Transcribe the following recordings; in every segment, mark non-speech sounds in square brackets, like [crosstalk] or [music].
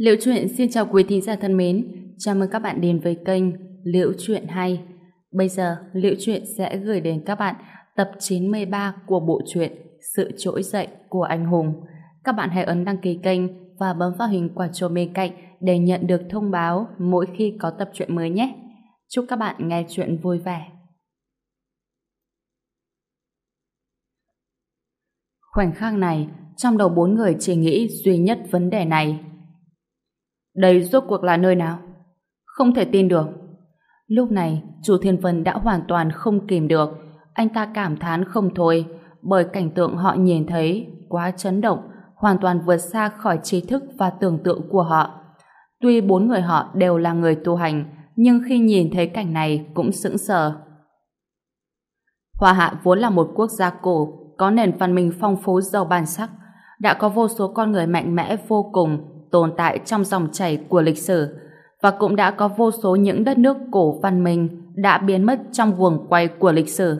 Liễu truyện xin chào quý thính giả thân mến, chào mừng các bạn đến với kênh Liễu truyện hay. Bây giờ, Liễu truyện sẽ gửi đến các bạn tập 93 của bộ truyện Sự trỗi dậy của anh hùng. Các bạn hãy ấn đăng ký kênh và bấm vào hình quả chuông bên cạnh để nhận được thông báo mỗi khi có tập truyện mới nhé. Chúc các bạn nghe truyện vui vẻ. Khoảnh khắc này, trong đầu bốn người chỉ nghĩ duy nhất vấn đề này. Đây rốt cuộc là nơi nào? Không thể tin được. Lúc này, chủ thiên vân đã hoàn toàn không kìm được. Anh ta cảm thán không thôi, bởi cảnh tượng họ nhìn thấy quá chấn động, hoàn toàn vượt xa khỏi trí thức và tưởng tượng của họ. Tuy bốn người họ đều là người tu hành, nhưng khi nhìn thấy cảnh này cũng sững sờ. Hoa Hạ vốn là một quốc gia cổ, có nền văn minh phong phú giàu bản sắc, đã có vô số con người mạnh mẽ vô cùng tồn tại trong dòng chảy của lịch sử và cũng đã có vô số những đất nước cổ văn minh đã biến mất trong guồng quay của lịch sử.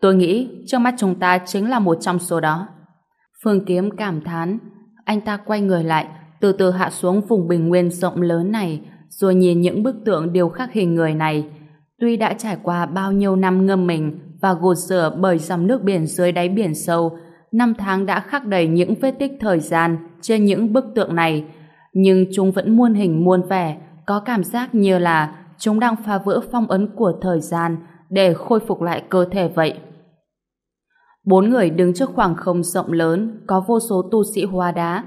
Tôi nghĩ trước mắt chúng ta chính là một trong số đó. Phương Kiếm cảm thán, anh ta quay người lại, từ từ hạ xuống vùng bình nguyên rộng lớn này, rồi nhìn những bức tượng điêu khắc hình người này. Tuy đã trải qua bao nhiêu năm ngâm mình và gột rửa bởi dòng nước biển dưới đáy biển sâu, năm tháng đã khắc đầy những vết tích thời gian trên những bức tượng này, nhưng chúng vẫn muôn hình muôn vẻ, có cảm giác như là chúng đang phá vỡ phong ấn của thời gian để khôi phục lại cơ thể vậy. Bốn người đứng trước khoảng không rộng lớn, có vô số tu sĩ hoa đá,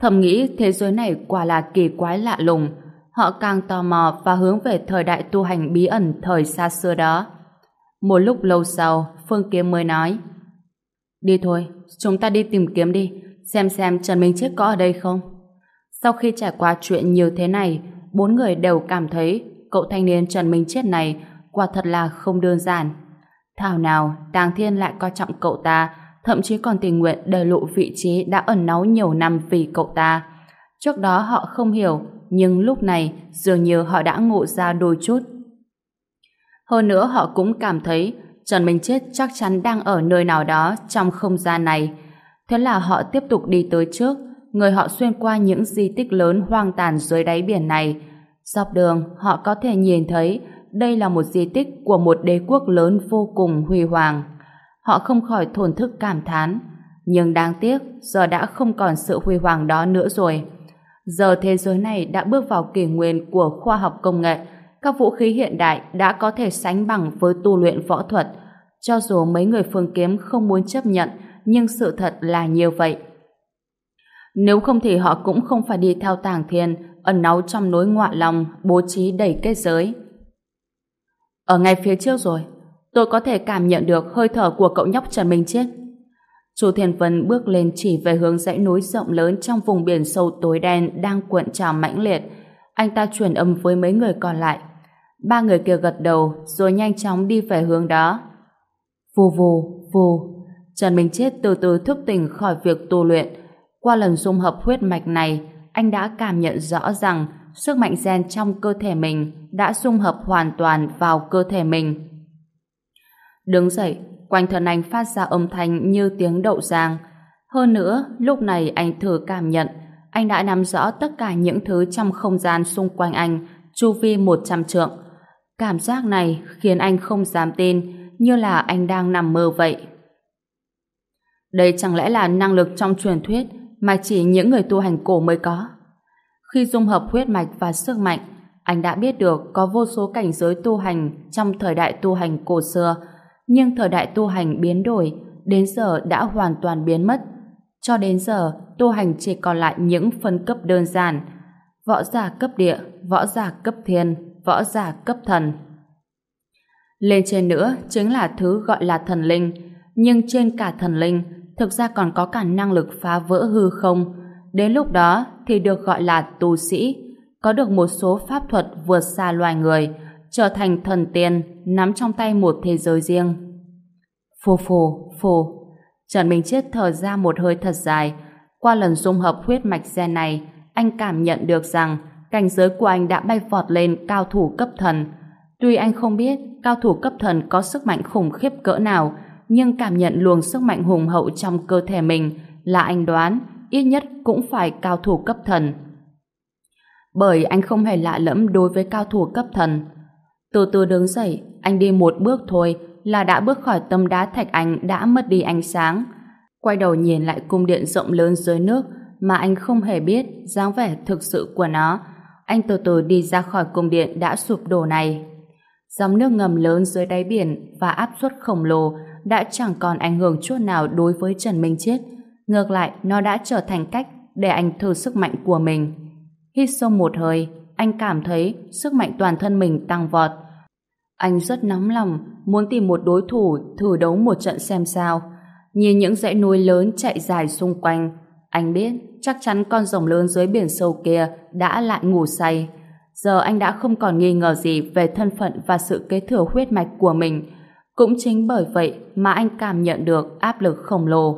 thầm nghĩ thế giới này quả là kỳ quái lạ lùng. Họ càng tò mò và hướng về thời đại tu hành bí ẩn thời xa xưa đó. Một lúc lâu sau, Phương Kiếm mới nói Đi thôi, chúng ta đi tìm kiếm đi, xem xem Trần Minh Chết có ở đây không. Sau khi trải qua chuyện như thế này, bốn người đều cảm thấy cậu thanh niên Trần Minh Chết này quả thật là không đơn giản. Thảo nào, Tàng Thiên lại coi trọng cậu ta, thậm chí còn tình nguyện đề lộ vị trí đã ẩn náu nhiều năm vì cậu ta. Trước đó họ không hiểu, nhưng lúc này dường như họ đã ngộ ra đôi chút. Hơn nữa họ cũng cảm thấy Trần Minh Chết chắc chắn đang ở nơi nào đó trong không gian này. Thế là họ tiếp tục đi tới trước, người họ xuyên qua những di tích lớn hoang tàn dưới đáy biển này. Dọc đường, họ có thể nhìn thấy đây là một di tích của một đế quốc lớn vô cùng huy hoàng. Họ không khỏi thổn thức cảm thán. Nhưng đáng tiếc, giờ đã không còn sự huy hoàng đó nữa rồi. Giờ thế giới này đã bước vào kỷ nguyên của khoa học công nghệ, các vũ khí hiện đại đã có thể sánh bằng với tu luyện võ thuật. Cho dù mấy người phương kiếm không muốn chấp nhận, nhưng sự thật là như vậy. Nếu không thì họ cũng không phải đi theo tàng thiên, ẩn náu trong núi ngọa lòng, bố trí đầy kết giới. Ở ngay phía trước rồi, tôi có thể cảm nhận được hơi thở của cậu nhóc Trần Minh Chết. Chu Thiên Vân bước lên chỉ về hướng dãy núi rộng lớn trong vùng biển sâu tối đen đang cuộn trào mãnh liệt. Anh ta truyền âm với mấy người còn lại. Ba người kia gật đầu rồi nhanh chóng đi về hướng đó. Vù vù, vù. Trần Minh Chết từ từ thức tỉnh khỏi việc tu luyện. Qua lần dung hợp huyết mạch này, anh đã cảm nhận rõ rằng sức mạnh gen trong cơ thể mình đã dung hợp hoàn toàn vào cơ thể mình. Đứng dậy, quanh thân anh phát ra âm thanh như tiếng đậu giang. Hơn nữa, lúc này anh thử cảm nhận, anh đã nắm rõ tất cả những thứ trong không gian xung quanh anh, chu vi 100 trượng. Cảm giác này khiến anh không dám tin, như là anh đang nằm mơ vậy. Đây chẳng lẽ là năng lực trong truyền thuyết mà chỉ những người tu hành cổ mới có? Khi dung hợp huyết mạch và sức mạnh, anh đã biết được có vô số cảnh giới tu hành trong thời đại tu hành cổ xưa, nhưng thời đại tu hành biến đổi, đến giờ đã hoàn toàn biến mất. Cho đến giờ, tu hành chỉ còn lại những phân cấp đơn giản, võ giả cấp địa, võ giả cấp thiên, võ giả cấp thần. Lên trên nữa chính là thứ gọi là thần linh, nhưng trên cả thần linh thực ra còn có cả năng lực phá vỡ hư không. Đến lúc đó thì được gọi là tu sĩ, có được một số pháp thuật vượt xa loài người, trở thành thần tiên, nắm trong tay một thế giới riêng. Phù phù, phù. Trần Minh Chết thở ra một hơi thật dài. Qua lần dung hợp huyết mạch gen này, anh cảm nhận được rằng cảnh giới của anh đã bay vọt lên cao thủ cấp thần. Tuy anh không biết cao thủ cấp thần có sức mạnh khủng khiếp cỡ nào, nhưng cảm nhận luồng sức mạnh hùng hậu trong cơ thể mình là anh đoán ít nhất cũng phải cao thủ cấp thần. bởi anh không hề lạ lẫm đối với cao thủ cấp thần. Từ từ đứng dậy, anh đi một bước thôi là đã bước khỏi tâm đá thạch anh đã mất đi ánh sáng. Quay đầu nhìn lại cung điện rộng lớn dưới nước mà anh không hề biết dáng vẻ thực sự của nó. Anh từ từ đi ra khỏi cung điện đã sụp đổ này. Dòng nước ngầm lớn dưới đáy biển và áp suất khổng lồ đã chẳng còn ảnh hưởng chút nào đối với Trần Minh Chiết. Ngược lại, nó đã trở thành cách để anh thử sức mạnh của mình. Hít sâu một hơi, anh cảm thấy sức mạnh toàn thân mình tăng vọt. Anh rất nóng lòng, muốn tìm một đối thủ thử đấu một trận xem sao. Nhìn những dãy núi lớn chạy dài xung quanh, anh biết chắc chắn con rồng lớn dưới biển sâu kia đã lại ngủ say. Giờ anh đã không còn nghi ngờ gì về thân phận và sự kế thừa huyết mạch của mình. Cũng chính bởi vậy mà anh cảm nhận được áp lực khổng lồ.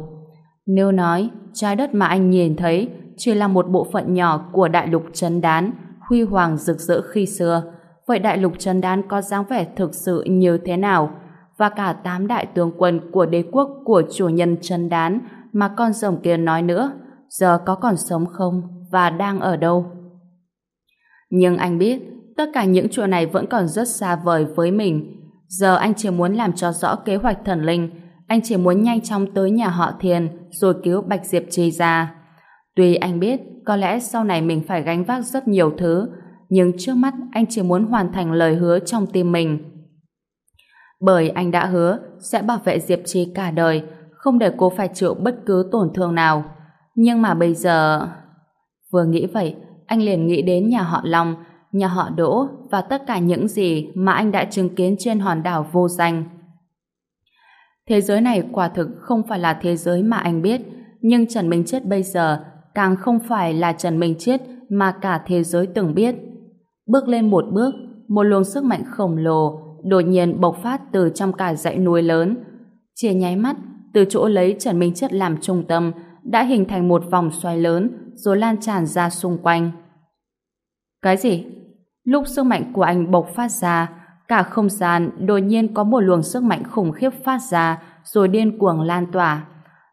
Nếu nói trái đất mà anh nhìn thấy chỉ là một bộ phận nhỏ của đại lục chấn đán, huy hoàng rực rỡ khi xưa, vậy đại lục chấn đán có dáng vẻ thực sự như thế nào? Và cả tám đại tướng quân của đế quốc của chủ nhân chấn đán mà con rồng kia nói nữa, giờ có còn sống không và đang ở đâu? Nhưng anh biết, tất cả những chuyện này vẫn còn rất xa vời với mình. Giờ anh chỉ muốn làm cho rõ kế hoạch thần linh, anh chỉ muốn nhanh chóng tới nhà họ Thiền rồi cứu Bạch Diệp Trì ra. Tuy anh biết có lẽ sau này mình phải gánh vác rất nhiều thứ, nhưng trước mắt anh chỉ muốn hoàn thành lời hứa trong tim mình. Bởi anh đã hứa sẽ bảo vệ Diệp Trì cả đời, không để cô phải chịu bất cứ tổn thương nào. Nhưng mà bây giờ... Vừa nghĩ vậy, anh liền nghĩ đến nhà họ Long, nhà họ Đỗ và tất cả những gì mà anh đã chứng kiến trên hòn đảo vô danh. Thế giới này quả thực không phải là thế giới mà anh biết, nhưng Trần Minh Chết bây giờ càng không phải là Trần Minh Chết mà cả thế giới từng biết. Bước lên một bước, một luồng sức mạnh khổng lồ đột nhiên bộc phát từ trong cả dãy núi lớn. Chia nháy mắt, từ chỗ lấy Trần Minh Chết làm trung tâm đã hình thành một vòng xoay lớn rồi lan tràn ra xung quanh. Cái gì? Lúc sức mạnh của anh bộc phát ra, cả không gian đột nhiên có một luồng sức mạnh khủng khiếp phát ra rồi điên cuồng lan tỏa.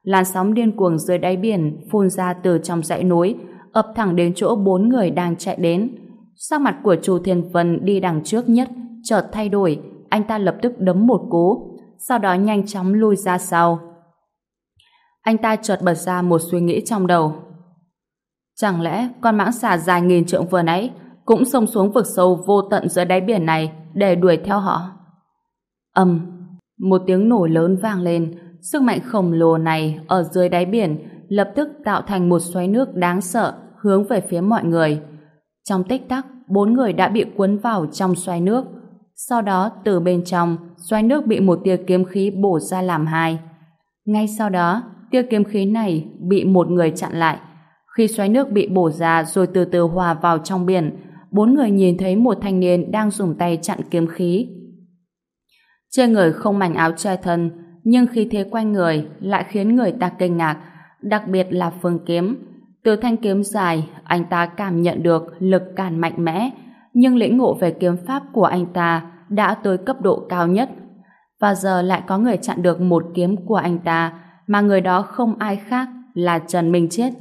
Làn sóng điên cuồng dưới đáy biển phun ra từ trong dãy núi, ập thẳng đến chỗ bốn người đang chạy đến. Sắc mặt của Chu Thiên Vân đi đằng trước nhất, chợt thay đổi, anh ta lập tức đấm một cú, sau đó nhanh chóng lui ra sau. Anh ta chợt bật ra một suy nghĩ trong đầu. Chẳng lẽ con mãng xà dài nghìn trượng vừa nãy cũng xông xuống vực sâu vô tận dưới đáy biển này để đuổi theo họ? Âm, một tiếng nổ lớn vang lên, sức mạnh khổng lồ này ở dưới đáy biển lập tức tạo thành một xoáy nước đáng sợ hướng về phía mọi người. Trong tích tắc, bốn người đã bị cuốn vào trong xoáy nước. Sau đó, từ bên trong, xoáy nước bị một tia kiếm khí bổ ra làm hai. Ngay sau đó, tia kiếm khí này bị một người chặn lại. Khi xoáy nước bị bổ ra rồi từ từ hòa vào trong biển, bốn người nhìn thấy một thanh niên đang dùng tay chặn kiếm khí. Trên người không mảnh áo che thân, nhưng khí thế quanh người lại khiến người ta kinh ngạc, đặc biệt là phương kiếm. Từ thanh kiếm dài, anh ta cảm nhận được lực cản mạnh mẽ, nhưng lĩnh ngộ về kiếm pháp của anh ta đã tới cấp độ cao nhất. Và giờ lại có người chặn được một kiếm của anh ta, mà người đó không ai khác là Trần Minh Chết.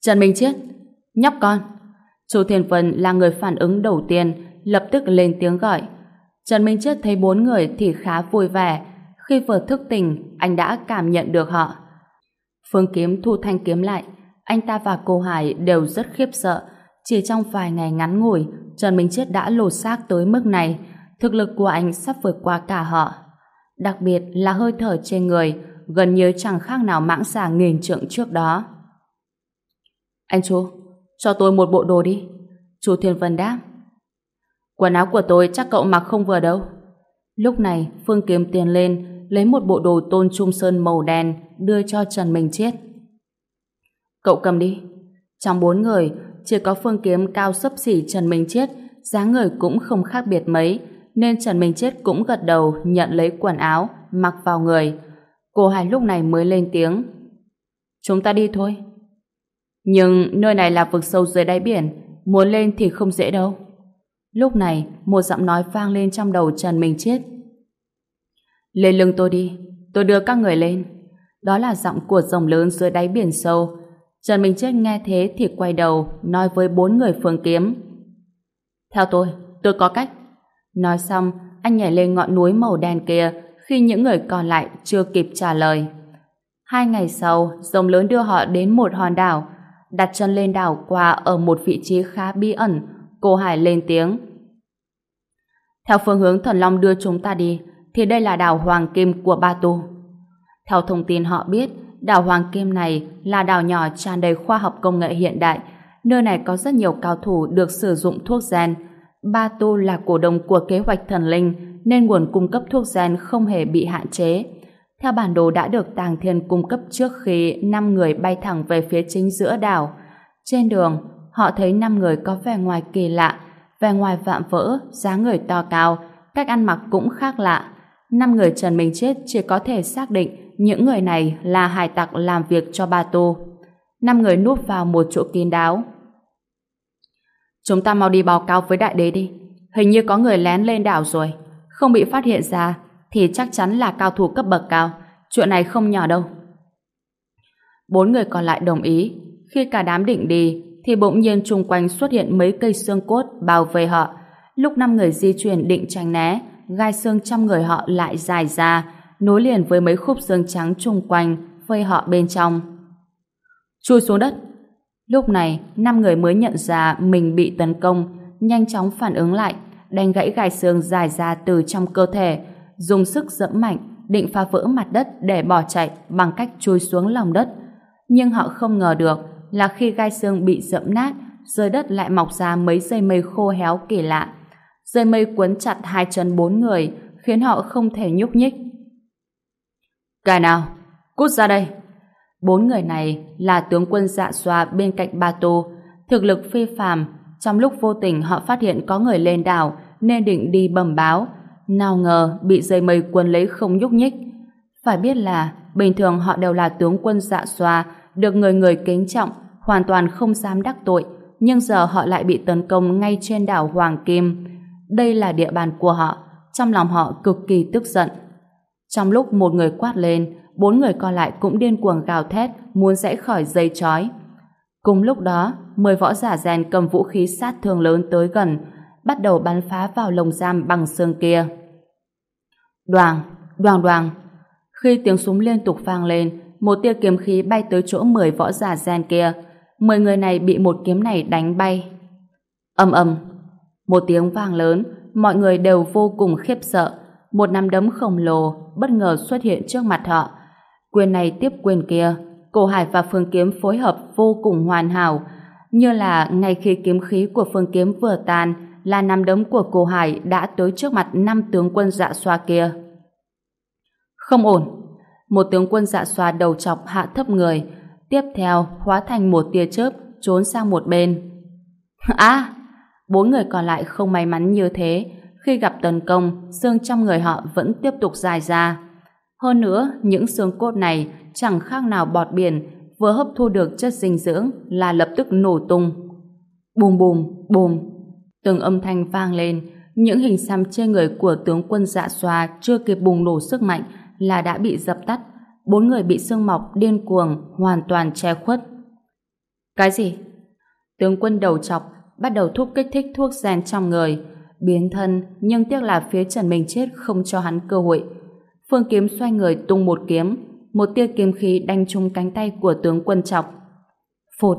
Trần Minh Chết, nhóc con. Chu Thiên Vân là người phản ứng đầu tiên, lập tức lên tiếng gọi. Trần Minh Chết thấy bốn người thì khá vui vẻ. Khi vừa thức tỉnh, anh đã cảm nhận được họ. Phương Kiếm thu thanh kiếm lại. Anh ta và cô Hải đều rất khiếp sợ. Chỉ trong vài ngày ngắn ngủi, Trần Minh Chết đã lột xác tới mức này. Thực lực của anh sắp vượt qua cả họ. Đặc biệt là hơi thở trên người, gần như chẳng khác nào mãng xà nghìn trượng trước đó. Anh chú, cho tôi một bộ đồ đi. Chú Thiên Vân đáp. Quần áo của tôi chắc cậu mặc không vừa đâu. Lúc này, Phương kiếm tiền lên, lấy một bộ đồ tôn trung sơn màu đen, đưa cho Trần Minh Chết. Cậu cầm đi. Trong bốn người, chỉ có Phương Kiếm cao sấp xỉ Trần Minh Chết, dáng người cũng không khác biệt mấy, nên Trần Minh Chết cũng gật đầu nhận lấy quần áo, mặc vào người. Cô Hải lúc này mới lên tiếng. Chúng ta đi thôi. Nhưng nơi này là vực sâu dưới đáy biển, muốn lên thì không dễ đâu. Lúc này, một giọng nói vang lên trong đầu Trần Minh Chết. Lên lưng tôi đi, tôi đưa các người lên. Đó là giọng của rồng lớn dưới đáy biển sâu. Trần Minh Chết nghe thế thì quay đầu nói với bốn người phương kiếm. Theo tôi, tôi có cách. Nói xong, anh nhảy lên ngọn núi màu đen kia khi những người còn lại chưa kịp trả lời. Hai ngày sau, rồng lớn đưa họ đến một hòn đảo. Đặt chân lên đảo qua ở một vị trí khá bí ẩn, cô Hải lên tiếng. Theo phương hướng thần long đưa chúng ta đi, thì đây là đảo Hoàng Kim của Ba Tu. Theo thông tin họ biết, đảo Hoàng Kim này là đảo nhỏ tràn đầy khoa học công nghệ hiện đại. Nơi này có rất nhiều cao thủ được sử dụng thuốc gen. Ba Tu là cổ đông của kế hoạch thần linh, nên nguồn cung cấp thuốc gen không hề bị hạn chế. Theo bản đồ đã được Tàng Thiên cung cấp trước khi 5 người bay thẳng về phía chính giữa đảo. Trên đường, họ thấy 5 người có vẻ ngoài kỳ lạ, vẻ ngoài vạm vỡ, dáng người to cao, cách ăn mặc cũng khác lạ. Năm người Trần Minh Chết chỉ có thể xác định những người này là hải tặc làm việc cho Ba Tô. Năm người núp vào một chỗ kín đáo. Chúng ta mau đi báo cáo với đại đế đi. Hình như có người lén lên đảo rồi. Không bị phát hiện ra thì chắc chắn là cao thủ cấp bậc cao. Chuyện này không nhỏ đâu. Bốn người còn lại đồng ý. Khi cả đám định đi thì bỗng nhiên chung quanh xuất hiện mấy cây xương cốt bao vây họ. Lúc năm người di chuyển định tránh né gai xương trong người họ lại dài ra, nối liền với mấy khúc xương trắng chung quanh, vây họ bên trong. Chui xuống đất. Lúc này, năm người mới nhận ra mình bị tấn công, nhanh chóng phản ứng lại, đánh gãy gai xương dài ra từ trong cơ thể, dùng sức dẫm mạnh, định phá vỡ mặt đất để bỏ chạy bằng cách chui xuống lòng đất. Nhưng họ không ngờ được là khi gai xương bị dẫm nát, dưới đất lại mọc ra mấy dây mây khô héo kỳ lạ, Dây mây cuốn chặt hai chân bốn người, khiến họ không thể nhúc nhích. Cái nào? Cút ra đây! Bốn người này là tướng quân dạ xoa bên cạnh Ba Tô, thực lực phi phàm. Trong lúc vô tình họ phát hiện có người lên đảo nên định đi bẩm báo. Nào ngờ bị dây mây quân lấy không nhúc nhích. Phải biết là bình thường họ đều là tướng quân dạ xoa, được người người kính trọng, hoàn toàn không dám đắc tội. Nhưng giờ họ lại bị tấn công ngay trên đảo Hoàng Kim đây là địa bàn của họ, trong lòng họ cực kỳ tức giận. Trong lúc một người quát lên, bốn người còn lại cũng điên cuồng gào thét, muốn rẽ khỏi dây chói. Cùng lúc đó, mười võ giả rèn cầm vũ khí sát thương lớn tới gần, bắt đầu bắn phá vào lồng giam bằng xương kia. Đoàn, đoàn đoàn. Khi tiếng súng liên tục vang lên, một tia kiếm khí bay tới chỗ mười võ giả gen kia. Mười người này bị một kiếm này đánh bay. Âm ầm, một tiếng vang lớn, mọi người đều vô cùng khiếp sợ. Một nắm đấm khổng lồ bất ngờ xuất hiện trước mặt họ. Quyền này tiếp quyền kia, Cổ Hải và Phương Kiếm phối hợp vô cùng hoàn hảo. Như là ngay khi kiếm khí của Phương Kiếm vừa tan là nắm đấm của cô Hải đã tới trước mặt năm tướng quân dạ xoa kia. Không ổn. Một tướng quân dạ xoa đầu chọc hạ thấp người, tiếp theo hóa thành một tia chớp trốn sang một bên. À! Bốn người còn lại không may mắn như thế, khi gặp tấn công, xương trong người họ vẫn tiếp tục dài ra. Hơn nữa, những xương cốt này chẳng khác nào bọt biển, vừa hấp thu được chất dinh dưỡng là lập tức nổ tung. Bùm bùm, bùm. Từng âm thanh vang lên, những hình xăm trên người của tướng quân dạ xoa chưa kịp bùng nổ sức mạnh là đã bị dập tắt. Bốn người bị xương mọc điên cuồng, hoàn toàn che khuất. Cái gì? Tướng quân đầu chọc bắt đầu thúc kích thích thuốc gen trong người, biến thân nhưng tiếc là phía Trần Minh Chết không cho hắn cơ hội. Phương Kiếm xoay người tung một kiếm, một tia kiếm khí đánh trúng cánh tay của tướng quân chọc. phột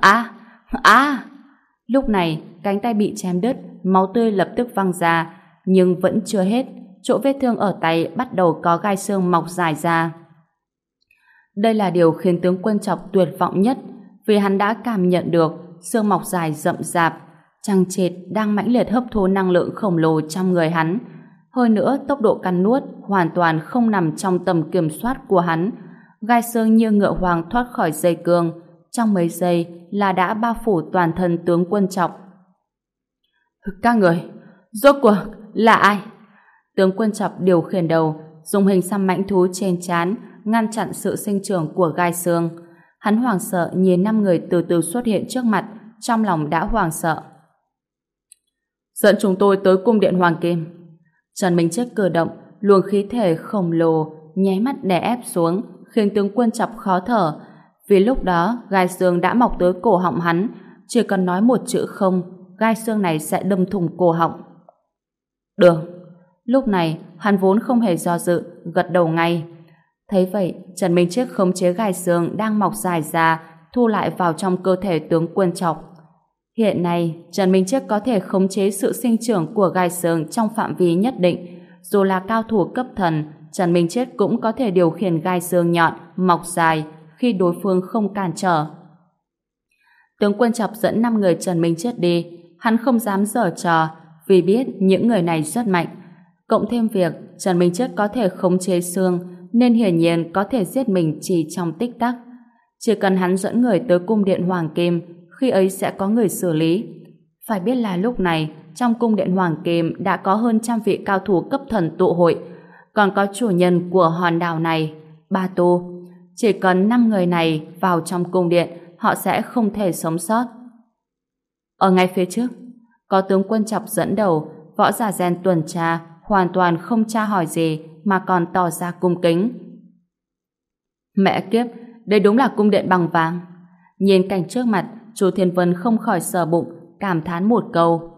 À! À! Lúc này, cánh tay bị chém đứt, máu tươi lập tức văng ra, nhưng vẫn chưa hết, chỗ vết thương ở tay bắt đầu có gai xương mọc dài ra. Đây là điều khiến tướng quân chọc tuyệt vọng nhất, vì hắn đã cảm nhận được xương mọc dài rậm rạp, trăng trệt đang mãnh liệt hấp thu năng lượng khổng lồ trong người hắn. Hơn nữa, tốc độ căn nuốt hoàn toàn không nằm trong tầm kiểm soát của hắn. Gai xương như ngựa hoàng thoát khỏi dây cương, trong mấy giây là đã bao phủ toàn thân tướng quân trọng. Các người, rốt cuộc là ai? Tướng quân trọng điều khiển đầu, dùng hình xăm mãnh thú trên chán, ngăn chặn sự sinh trưởng của gai xương. Hắn hoảng sợ nhìn năm người từ từ xuất hiện trước mặt, trong lòng đã hoảng sợ. Dẫn chúng tôi tới cung điện Hoàng Kim. Trần Minh Chết cử động, luồng khí thể khổng lồ nháy mắt đè ép xuống, khiến tướng quân chọc khó thở. Vì lúc đó, gai xương đã mọc tới cổ họng hắn, chỉ cần nói một chữ không, gai xương này sẽ đâm thủng cổ họng. Được. Lúc này, hắn vốn không hề do dự, gật đầu ngay. Thấy vậy, Trần Minh Chiết khống chế gai xương đang mọc dài ra, thu lại vào trong cơ thể tướng quân trọc. Hiện nay, Trần Minh Chiết có thể khống chế sự sinh trưởng của gai xương trong phạm vi nhất định. Dù là cao thủ cấp thần, Trần Minh Chiết cũng có thể điều khiển gai xương nhọn, mọc dài, khi đối phương không cản trở. Tướng quân chọc dẫn 5 người Trần Minh chết đi, hắn không dám dở trò, vì biết những người này rất mạnh. Cộng thêm việc Trần Minh chết có thể khống chế xương, nên hiển nhiên có thể giết mình chỉ trong tích tắc. Chỉ cần hắn dẫn người tới cung điện Hoàng Kim, khi ấy sẽ có người xử lý. Phải biết là lúc này, trong cung điện Hoàng Kim đã có hơn trăm vị cao thủ cấp thần tụ hội, còn có chủ nhân của hòn đảo này, Ba Tô. Chỉ cần 5 người này vào trong cung điện, họ sẽ không thể sống sót. Ở ngay phía trước, có tướng quân chọc dẫn đầu, võ giả gen tuần tra, hoàn toàn không tra hỏi gì mà còn tỏ ra cung kính. Mẹ kiếp, đây đúng là cung điện bằng vàng. Nhìn cảnh trước mặt, chú Thiên Vân không khỏi sờ bụng, cảm thán một câu.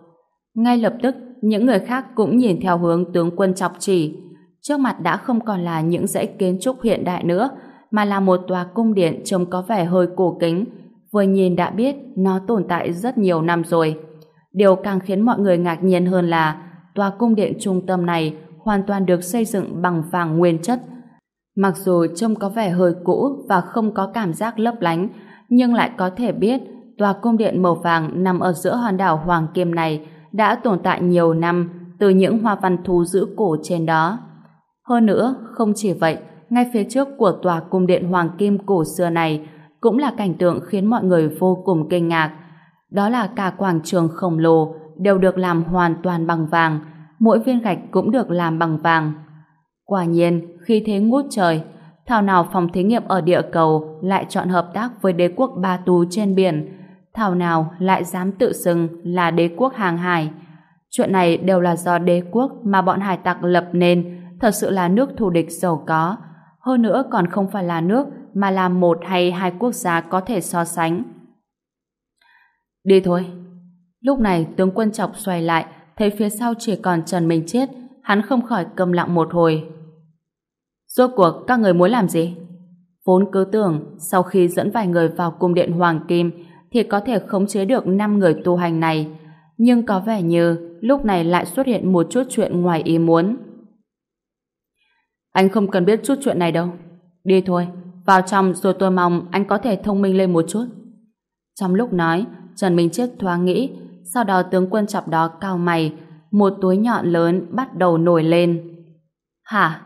Ngay lập tức, những người khác cũng nhìn theo hướng tướng quân chọc chỉ. Trước mặt đã không còn là những dãy kiến trúc hiện đại nữa, mà là một tòa cung điện trông có vẻ hơi cổ kính. Vừa nhìn đã biết nó tồn tại rất nhiều năm rồi. Điều càng khiến mọi người ngạc nhiên hơn là tòa cung điện trung tâm này hoàn toàn được xây dựng bằng vàng nguyên chất. Mặc dù trông có vẻ hơi cũ và không có cảm giác lấp lánh, nhưng lại có thể biết tòa cung điện màu vàng nằm ở giữa hòn đảo Hoàng Kim này đã tồn tại nhiều năm từ những hoa văn thú giữ cổ trên đó. Hơn nữa, không chỉ vậy, ngay phía trước của tòa cung điện Hoàng Kim cổ xưa này cũng là cảnh tượng khiến mọi người vô cùng kinh ngạc. Đó là cả quảng trường khổng lồ đều được làm hoàn toàn bằng vàng, mỗi viên gạch cũng được làm bằng vàng. Quả nhiên, khi thế ngút trời, thảo nào phòng thí nghiệm ở địa cầu lại chọn hợp tác với đế quốc Ba Tú trên biển, thảo nào lại dám tự xưng là đế quốc hàng hải. Chuyện này đều là do đế quốc mà bọn hải tặc lập nên, thật sự là nước thù địch giàu có, hơn nữa còn không phải là nước, mà là một hay hai quốc gia có thể so sánh. Đi thôi. Lúc này tướng quân chọc xoay lại, thấy phía sau chỉ còn Trần Minh Chết hắn không khỏi câm lặng một hồi. Rốt cuộc, các người muốn làm gì? Vốn cứ tưởng, sau khi dẫn vài người vào cung điện Hoàng Kim, thì có thể khống chế được 5 người tu hành này nhưng có vẻ như, lúc này lại xuất hiện một chút chuyện ngoài ý muốn. Anh không cần biết chút chuyện này đâu. Đi thôi, vào trong rồi tôi mong anh có thể thông minh lên một chút. Trong lúc nói, Trần Minh Chết thoáng nghĩ, sau đó tướng quân chọc đó cao mày, một túi nhọn lớn bắt đầu nổi lên. Hả?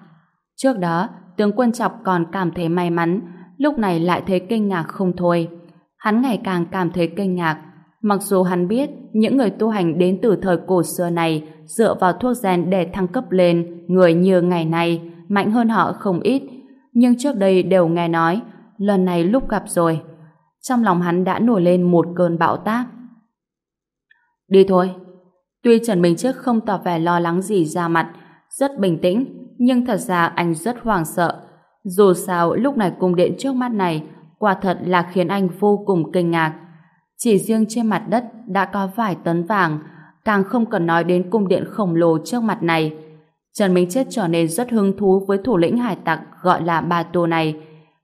Trước đó, tướng quân chọc còn cảm thấy may mắn, lúc này lại thấy kinh ngạc không thôi. Hắn ngày càng cảm thấy kinh ngạc, mặc dù hắn biết những người tu hành đến từ thời cổ xưa này dựa vào thuốc gen để thăng cấp lên người như ngày nay, mạnh hơn họ không ít, nhưng trước đây đều nghe nói, lần này lúc gặp rồi. Trong lòng hắn đã nổi lên một cơn bão táp. Đi thôi. Tuy Trần Minh Trước không tỏ vẻ lo lắng gì ra mặt, rất bình tĩnh, nhưng thật ra anh rất hoảng sợ. Dù sao, lúc này cung điện trước mắt này quả thật là khiến anh vô cùng kinh ngạc. Chỉ riêng trên mặt đất đã có vài tấn vàng, càng không cần nói đến cung điện khổng lồ trước mặt này. Trần Minh Chết trở nên rất hứng thú với thủ lĩnh hải tặc gọi là Ba Tô này.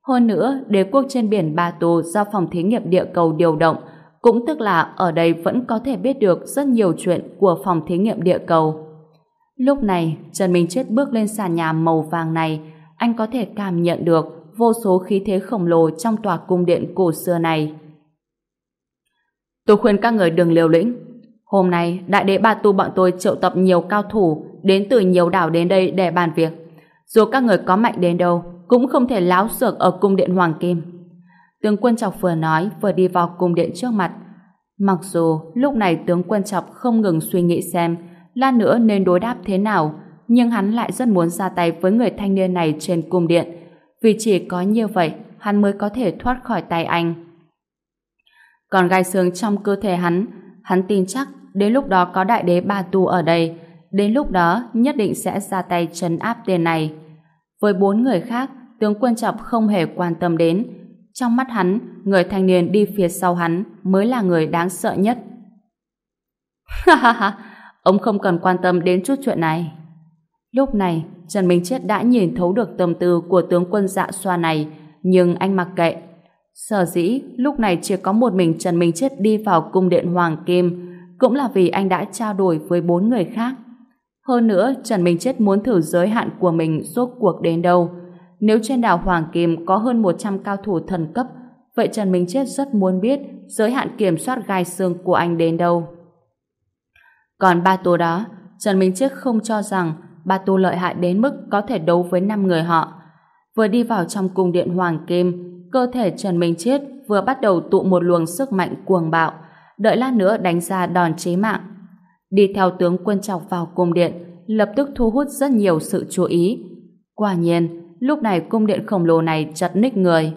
Hơn nữa, đế quốc trên biển Ba Tô do phòng thí nghiệm địa cầu điều động, cũng tức là ở đây vẫn có thể biết được rất nhiều chuyện của phòng thí nghiệm địa cầu. Lúc này, Trần Minh Chết bước lên sàn nhà màu vàng này, anh có thể cảm nhận được vô số khí thế khổng lồ trong tòa cung điện cổ xưa này. Tôi khuyên các người đừng liều lĩnh. Hôm nay, đại đế Ba Tu bọn tôi triệu tập nhiều cao thủ đến từ nhiều đảo đến đây để bàn việc. Dù các người có mạnh đến đâu, cũng không thể láo xược ở cung điện Hoàng Kim. Tướng quân Chọc vừa nói vừa đi vào cung điện trước mặt. Mặc dù lúc này tướng quân Chọc không ngừng suy nghĩ xem lát nữa nên đối đáp thế nào, nhưng hắn lại rất muốn ra tay với người thanh niên này trên cung điện, vì chỉ có như vậy hắn mới có thể thoát khỏi tay anh. Còn gai xương trong cơ thể hắn, hắn tin chắc đến lúc đó có đại đế ba tu ở đây, đến lúc đó nhất định sẽ ra tay trấn áp tên này. Với bốn người khác, tướng quân chọc không hề quan tâm đến. Trong mắt hắn, người thanh niên đi phía sau hắn mới là người đáng sợ nhất. [laughs] Ha ha ha, ông không cần quan tâm đến chút chuyện này. Lúc này, Trần Minh Chết đã nhìn thấu được tâm tư của tướng quân dạ xoa này, nhưng anh mặc kệ. Sở dĩ, lúc này chỉ có một mình Trần Minh Chết đi vào cung điện Hoàng Kim, cũng là vì anh đã trao đổi với bốn người khác. Hơn nữa, Trần Minh Chết muốn thử giới hạn của mình rốt cuộc đến đâu. Nếu trên đảo Hoàng Kim có hơn 100 cao thủ thần cấp, vậy Trần Minh Chết rất muốn biết giới hạn kiểm soát gai xương của anh đến đâu. Còn ba tù đó, Trần Minh Chết không cho rằng ba tù lợi hại đến mức có thể đấu với năm người họ. Vừa đi vào trong cung điện Hoàng Kim, cơ thể Trần Minh Chết vừa bắt đầu tụ một luồng sức mạnh cuồng bạo, đợi lát nữa đánh ra đòn chế mạng. Đi theo tướng quân trọc vào cung điện, lập tức thu hút rất nhiều sự chú ý. Quả nhiên, lúc này cung điện khổng lồ này chật ních người.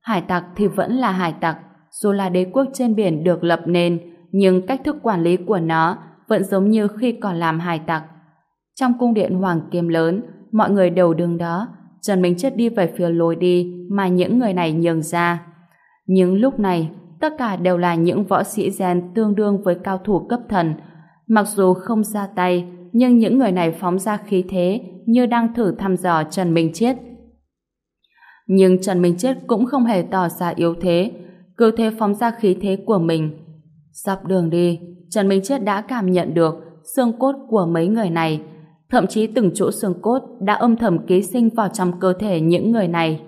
Hải tặc thì vẫn là hải tặc, dù là đế quốc trên biển được lập nên, nhưng cách thức quản lý của nó vẫn giống như khi còn làm hải tặc. Trong cung điện Hoàng Kim lớn, mọi người đều đứng đó, Trần Minh Chết đi về phía lối đi mà những người này nhường ra. Nhưng lúc này, tất cả đều là những võ sĩ gen tương đương với cao thủ cấp thần. Mặc dù không ra tay, nhưng những người này phóng ra khí thế như đang thử thăm dò Trần Minh Chết. Nhưng Trần Minh Chết cũng không hề tỏ ra yếu thế, cứ thế phóng ra khí thế của mình. Dọc đường đi, Trần Minh Chết đã cảm nhận được xương cốt của mấy người này, thậm chí từng chỗ xương cốt đã âm thầm ký sinh vào trong cơ thể những người này.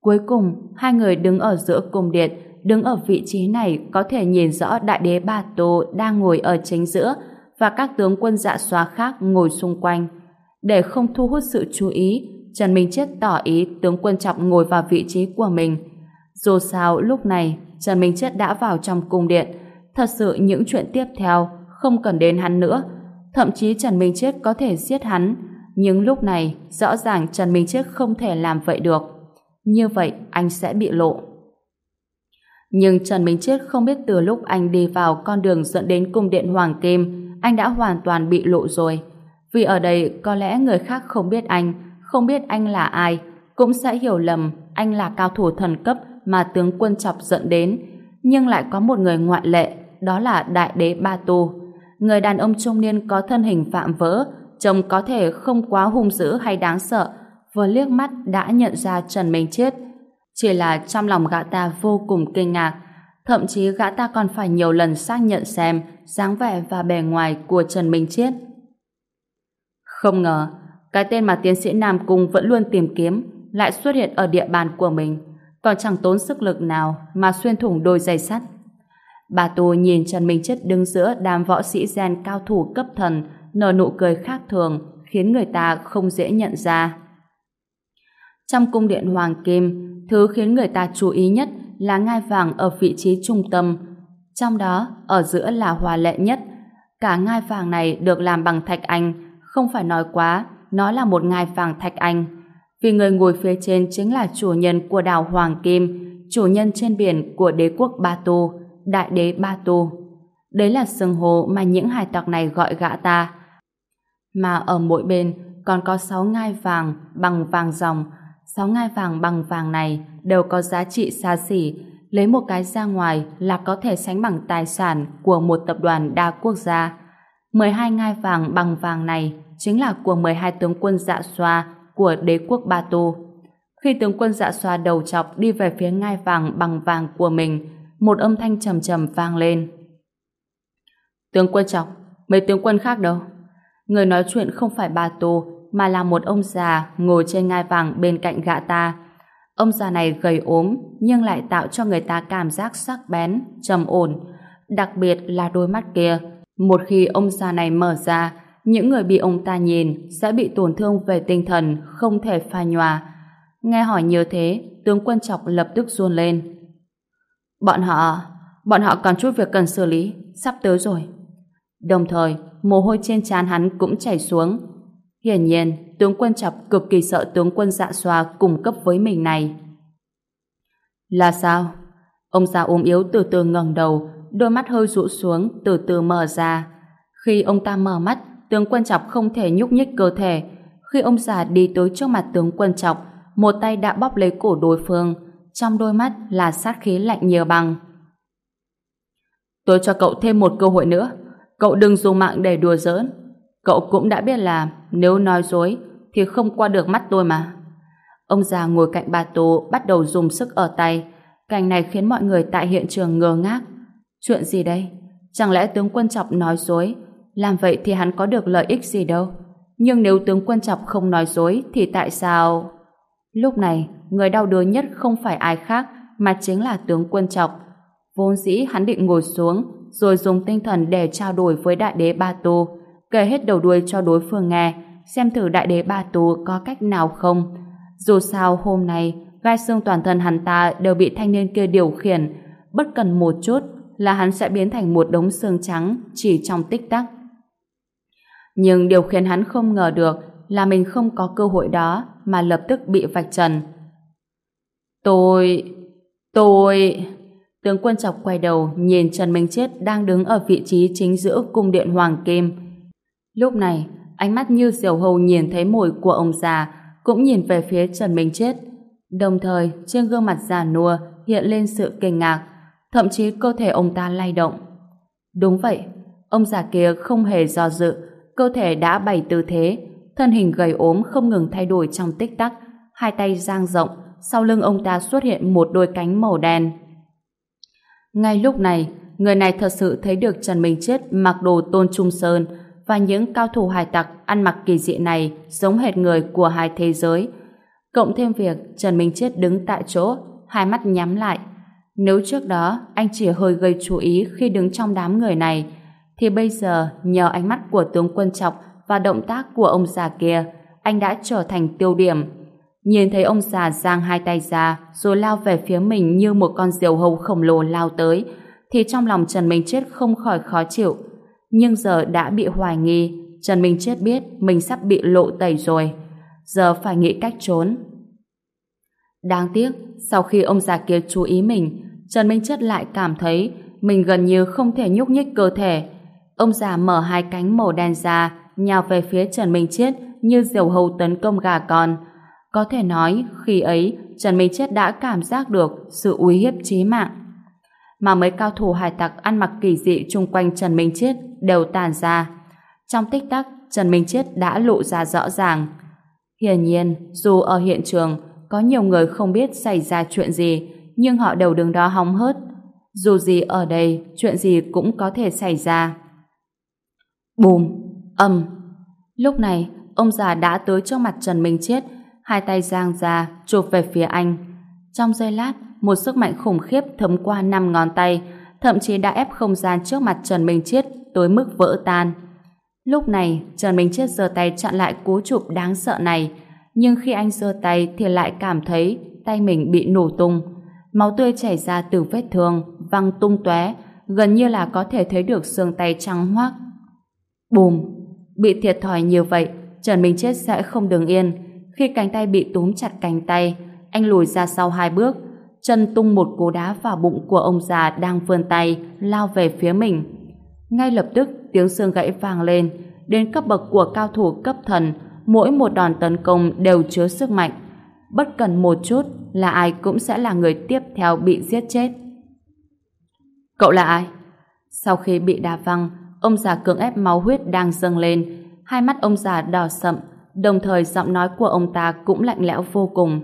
Cuối cùng, hai người đứng ở giữa cung điện, đứng ở vị trí này có thể nhìn rõ đại đế Ba Tô đang ngồi ở chính giữa và các tướng quân dạ xóa khác ngồi xung quanh. Để không thu hút sự chú ý, Trần Minh Chết tỏ ý tướng quân trọng ngồi vào vị trí của mình. Dù sao, lúc này, Trần Minh Chết đã vào trong cung điện. Thật sự những chuyện tiếp theo không cần đến hắn nữa. Thậm chí Trần Minh Chết có thể giết hắn. Nhưng lúc này, rõ ràng Trần Minh Chết không thể làm vậy được. Như vậy, anh sẽ bị lộ. Nhưng Trần Minh Chết không biết từ lúc anh đi vào con đường dẫn đến cung điện Hoàng Kim, anh đã hoàn toàn bị lộ rồi. Vì ở đây có lẽ người khác không biết anh, không biết anh là ai, cũng sẽ hiểu lầm anh là cao thủ thần cấp mà tướng quân chọc dẫn đến. Nhưng lại có một người ngoại lệ, đó là Đại đế Ba Tu. Người đàn ông trung niên có thân hình phạm vỡ, trông có thể không quá hung dữ hay đáng sợ, vừa liếc mắt đã nhận ra Trần Minh Chết. Chỉ là trong lòng gã ta vô cùng kinh ngạc, thậm chí gã ta còn phải nhiều lần xác nhận xem dáng vẻ và bề ngoài của Trần Minh Chiết Không ngờ, cái tên mà tiến sĩ Nam Cung vẫn luôn tìm kiếm lại xuất hiện ở địa bàn của mình, còn chẳng tốn sức lực nào mà xuyên thủng đôi giày sắt. Bà Tô nhìn Trần Minh Chết đứng giữa đám võ sĩ gen cao thủ cấp thần, nở nụ cười khác thường, khiến người ta không dễ nhận ra. Trong cung điện Hoàng Kim, thứ khiến người ta chú ý nhất là ngai vàng ở vị trí trung tâm. Trong đó, ở giữa là hòa lệ nhất. Cả ngai vàng này được làm bằng thạch anh, không phải nói quá, nó là một ngai vàng thạch anh. Vì người ngồi phía trên chính là chủ nhân của đảo Hoàng Kim, chủ nhân trên biển của đế quốc Ba tô, đại đế Ba tô. Đấy là sừng hồ mà những hải tặc này gọi gã ta. Mà ở mỗi bên còn có sáu ngai vàng bằng vàng dòng, sáu ngai vàng bằng vàng này đều có giá trị xa xỉ, lấy một cái ra ngoài là có thể sánh bằng tài sản của một tập đoàn đa quốc gia. 12 ngai vàng bằng vàng này chính là của 12 tướng quân dạ xoa của đế quốc Ba tô. Khi tướng quân dạ xoa đầu chọc đi về phía ngai vàng bằng vàng của mình, một âm thanh trầm trầm vang lên. Tướng quân chọc, mấy tướng quân khác đâu? Người nói chuyện không phải Ba tô mà là một ông già ngồi trên ngai vàng bên cạnh gã ta. Ông già này gầy ốm, nhưng lại tạo cho người ta cảm giác sắc bén, trầm ổn. Đặc biệt là đôi mắt kia. Một khi ông già này mở ra, những người bị ông ta nhìn sẽ bị tổn thương về tinh thần, không thể pha nhòa. Nghe hỏi như thế, tướng quân chọc lập tức run lên. Bọn họ, bọn họ còn chút việc cần xử lý, sắp tới rồi. Đồng thời, mồ hôi trên trán hắn cũng chảy xuống. Hiển nhiên, tướng quân chọc cực kỳ sợ tướng quân dạ xoa cùng cấp với mình này. Là sao? Ông già ốm yếu từ từ ngẩng đầu, đôi mắt hơi rụ xuống, từ từ mở ra. Khi ông ta mở mắt, tướng quân chọc không thể nhúc nhích cơ thể. Khi ông già đi tới trước mặt tướng quân chọc, một tay đã bóp lấy cổ đối phương, trong đôi mắt là sát khí lạnh như băng. Tôi cho cậu thêm một cơ hội nữa. Cậu đừng dùng mạng để đùa giỡn. Cậu cũng đã biết là nếu nói dối thì không qua được mắt tôi mà. Ông già ngồi cạnh bà Tố bắt đầu dùng sức ở tay. Cảnh này khiến mọi người tại hiện trường ngơ ngác. Chuyện gì đây? Chẳng lẽ tướng quân chọc nói dối? Làm vậy thì hắn có được lợi ích gì đâu. Nhưng nếu tướng quân chọc không nói dối thì tại sao... Lúc này, người đau đớn nhất không phải ai khác mà chính là tướng quân chọc. Vốn dĩ hắn định ngồi xuống rồi dùng tinh thần để trao đổi với đại đế Ba tô kể hết đầu đuôi cho đối phương nghe, xem thử đại đế Ba tú có cách nào không. Dù sao hôm nay, gai xương toàn thân hắn ta đều bị thanh niên kia điều khiển, bất cần một chút là hắn sẽ biến thành một đống xương trắng chỉ trong tích tắc. Nhưng điều khiến hắn không ngờ được là mình không có cơ hội đó mà lập tức bị vạch trần. Tôi... tôi... Tướng quân chọc quay đầu nhìn Trần Minh Chết đang đứng ở vị trí chính giữa cung điện Hoàng Kim. Lúc này, ánh mắt như diều hầu nhìn thấy mồi của ông già cũng nhìn về phía Trần Minh Chết. Đồng thời, trên gương mặt già nua hiện lên sự kinh ngạc, thậm chí cơ thể ông ta lay động. Đúng vậy, ông già kia không hề do dự, cơ thể đã bày tư thế, thân hình gầy ốm không ngừng thay đổi trong tích tắc, hai tay dang rộng, sau lưng ông ta xuất hiện một đôi cánh màu đen. Ngay lúc này, người này thật sự thấy được Trần Minh Chết mặc đồ tôn trung sơn và những cao thủ hải tặc ăn mặc kỳ dị này giống hệt người của hai thế giới. Cộng thêm việc Trần Minh Chết đứng tại chỗ, hai mắt nhắm lại. Nếu trước đó anh chỉ hơi gây chú ý khi đứng trong đám người này, thì bây giờ nhờ ánh mắt của tướng quân trọc và động tác của ông già kia, anh đã trở thành tiêu điểm. Nhìn thấy ông già giang hai tay ra rồi lao về phía mình như một con diều hâu khổng lồ lao tới, thì trong lòng Trần Minh Chết không khỏi khó chịu. Nhưng giờ đã bị hoài nghi, Trần Minh Chết biết mình sắp bị lộ tẩy rồi. Giờ phải nghĩ cách trốn. Đáng tiếc, sau khi ông già kia chú ý mình, Trần Minh Chết lại cảm thấy mình gần như không thể nhúc nhích cơ thể. Ông già mở hai cánh màu đen ra, nhào về phía Trần Minh Chết như diều hâu tấn công gà con. Có thể nói, khi ấy, Trần Minh Chết đã cảm giác được sự uy hiếp chí mạng. Mà mấy cao thủ hải tặc ăn mặc kỳ dị chung quanh Trần Minh Chết đều tàn ra. Trong tích tắc, Trần Minh Chết đã lộ ra rõ ràng. Hiển nhiên, dù ở hiện trường có nhiều người không biết xảy ra chuyện gì, nhưng họ đều đứng đó hóng hớt. Dù gì ở đây, chuyện gì cũng có thể xảy ra. Bùm, âm. Lúc này, ông già đã tới trước mặt Trần Minh Chết, hai tay giang ra, chụp về phía anh. Trong giây lát, một sức mạnh khủng khiếp thấm qua năm ngón tay, thậm chí đã ép không gian trước mặt Trần Minh Chết tới mức vỡ tan. Lúc này, Trần Minh Chết giơ tay chặn lại cú chụp đáng sợ này, nhưng khi anh giơ tay thì lại cảm thấy tay mình bị nổ tung. Máu tươi chảy ra từ vết thương, văng tung tóe, gần như là có thể thấy được xương tay trắng hoác. Bùm! Bị thiệt thòi như vậy, Trần Minh Chết sẽ không đứng yên. Khi cánh tay bị túm chặt cánh tay, anh lùi ra sau hai bước, chân tung một cú đá vào bụng của ông già đang vươn tay, lao về phía mình. Ngay lập tức, tiếng xương gãy vang lên, đến cấp bậc của cao thủ cấp thần, mỗi một đòn tấn công đều chứa sức mạnh. Bất cần một chút là ai cũng sẽ là người tiếp theo bị giết chết. Cậu là ai? Sau khi bị đà văng, ông già cưỡng ép máu huyết đang dâng lên, hai mắt ông già đỏ sậm, đồng thời giọng nói của ông ta cũng lạnh lẽo vô cùng.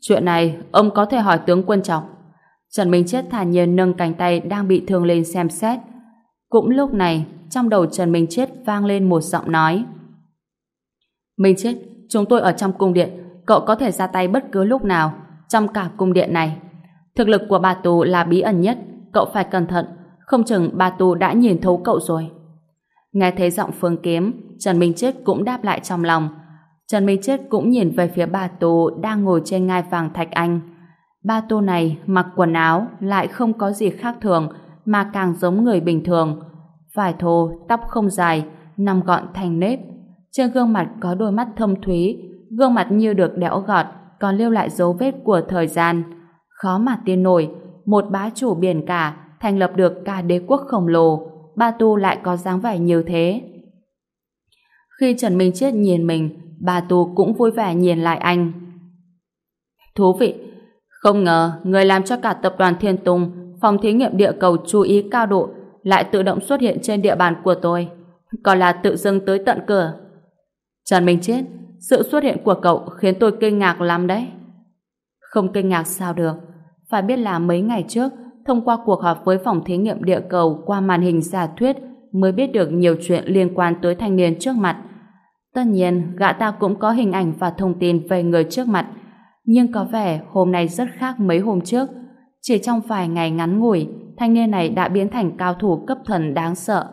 Chuyện này, ông có thể hỏi tướng quân trọng. Trần Minh Chết thản nhiên nâng cánh tay đang bị thương lên xem xét. Cũng lúc này, trong đầu Trần Minh Chết vang lên một giọng nói. Minh Chết, chúng tôi ở trong cung điện, cậu có thể ra tay bất cứ lúc nào, trong cả cung điện này. Thực lực của bà tù là bí ẩn nhất, cậu phải cẩn thận, không chừng bà tù đã nhìn thấu cậu rồi. Nghe thấy giọng phương kiếm, Trần Minh Chết cũng đáp lại trong lòng. Trần Minh Chết cũng nhìn về phía bà tù đang ngồi trên ngai vàng thạch anh. Ba tô này mặc quần áo lại không có gì khác thường mà càng giống người bình thường. Vải thô, tóc không dài, nằm gọn thành nếp. Trên gương mặt có đôi mắt thâm thúy, gương mặt như được đẽo gọt, còn lưu lại dấu vết của thời gian. Khó mà tin nổi, một bá chủ biển cả thành lập được cả đế quốc khổng lồ, ba tu lại có dáng vẻ như thế. Khi Trần Minh Chết nhìn mình, ba tu cũng vui vẻ nhìn lại anh. Thú vị, không ngờ, người làm cho cả tập đoàn Thiên Tùng, phòng thí nghiệm địa cầu chú ý cao độ, lại tự động xuất hiện trên địa bàn của tôi. Còn là tự dưng tới tận cửa. Trần Minh Chết, sự xuất hiện của cậu khiến tôi kinh ngạc lắm đấy. Không kinh ngạc sao được. Phải biết là mấy ngày trước, thông qua cuộc họp với phòng thí nghiệm địa cầu qua màn hình giả thuyết mới biết được nhiều chuyện liên quan tới thanh niên trước mặt. Tất nhiên, gã ta cũng có hình ảnh và thông tin về người trước mặt, nhưng có vẻ hôm nay rất khác mấy hôm trước. Chỉ trong vài ngày ngắn ngủi, thanh niên này đã biến thành cao thủ cấp thần đáng sợ.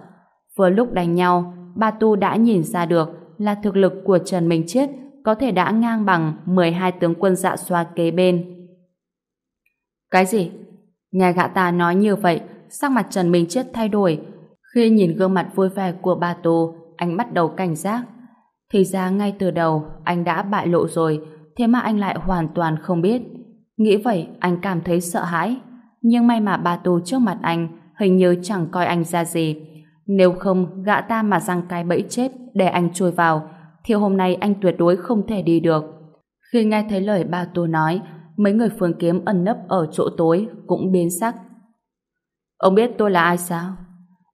Vừa lúc đánh nhau, Ba Tu đã nhìn ra được là thực lực của Trần Minh Chiết có thể đã ngang bằng 12 tướng quân dạ xoa kế bên. Cái gì? Nghe gã ta nói như vậy, sắc mặt Trần Minh Chiết thay đổi. Khi nhìn gương mặt vui vẻ của Ba Tu, anh bắt đầu cảnh giác. Thì ra ngay từ đầu, anh đã bại lộ rồi, thế mà anh lại hoàn toàn không biết. Nghĩ vậy, anh cảm thấy sợ hãi. Nhưng may mà bà Tu trước mặt anh hình như chẳng coi anh ra gì. Nếu không, gã ta mà răng cái bẫy chết để anh chui vào, thì hôm nay anh tuyệt đối không thể đi được. Khi nghe thấy lời bà Tu nói, mấy người phương kiếm ẩn nấp ở chỗ tối cũng biến sắc. Ông biết tôi là ai sao?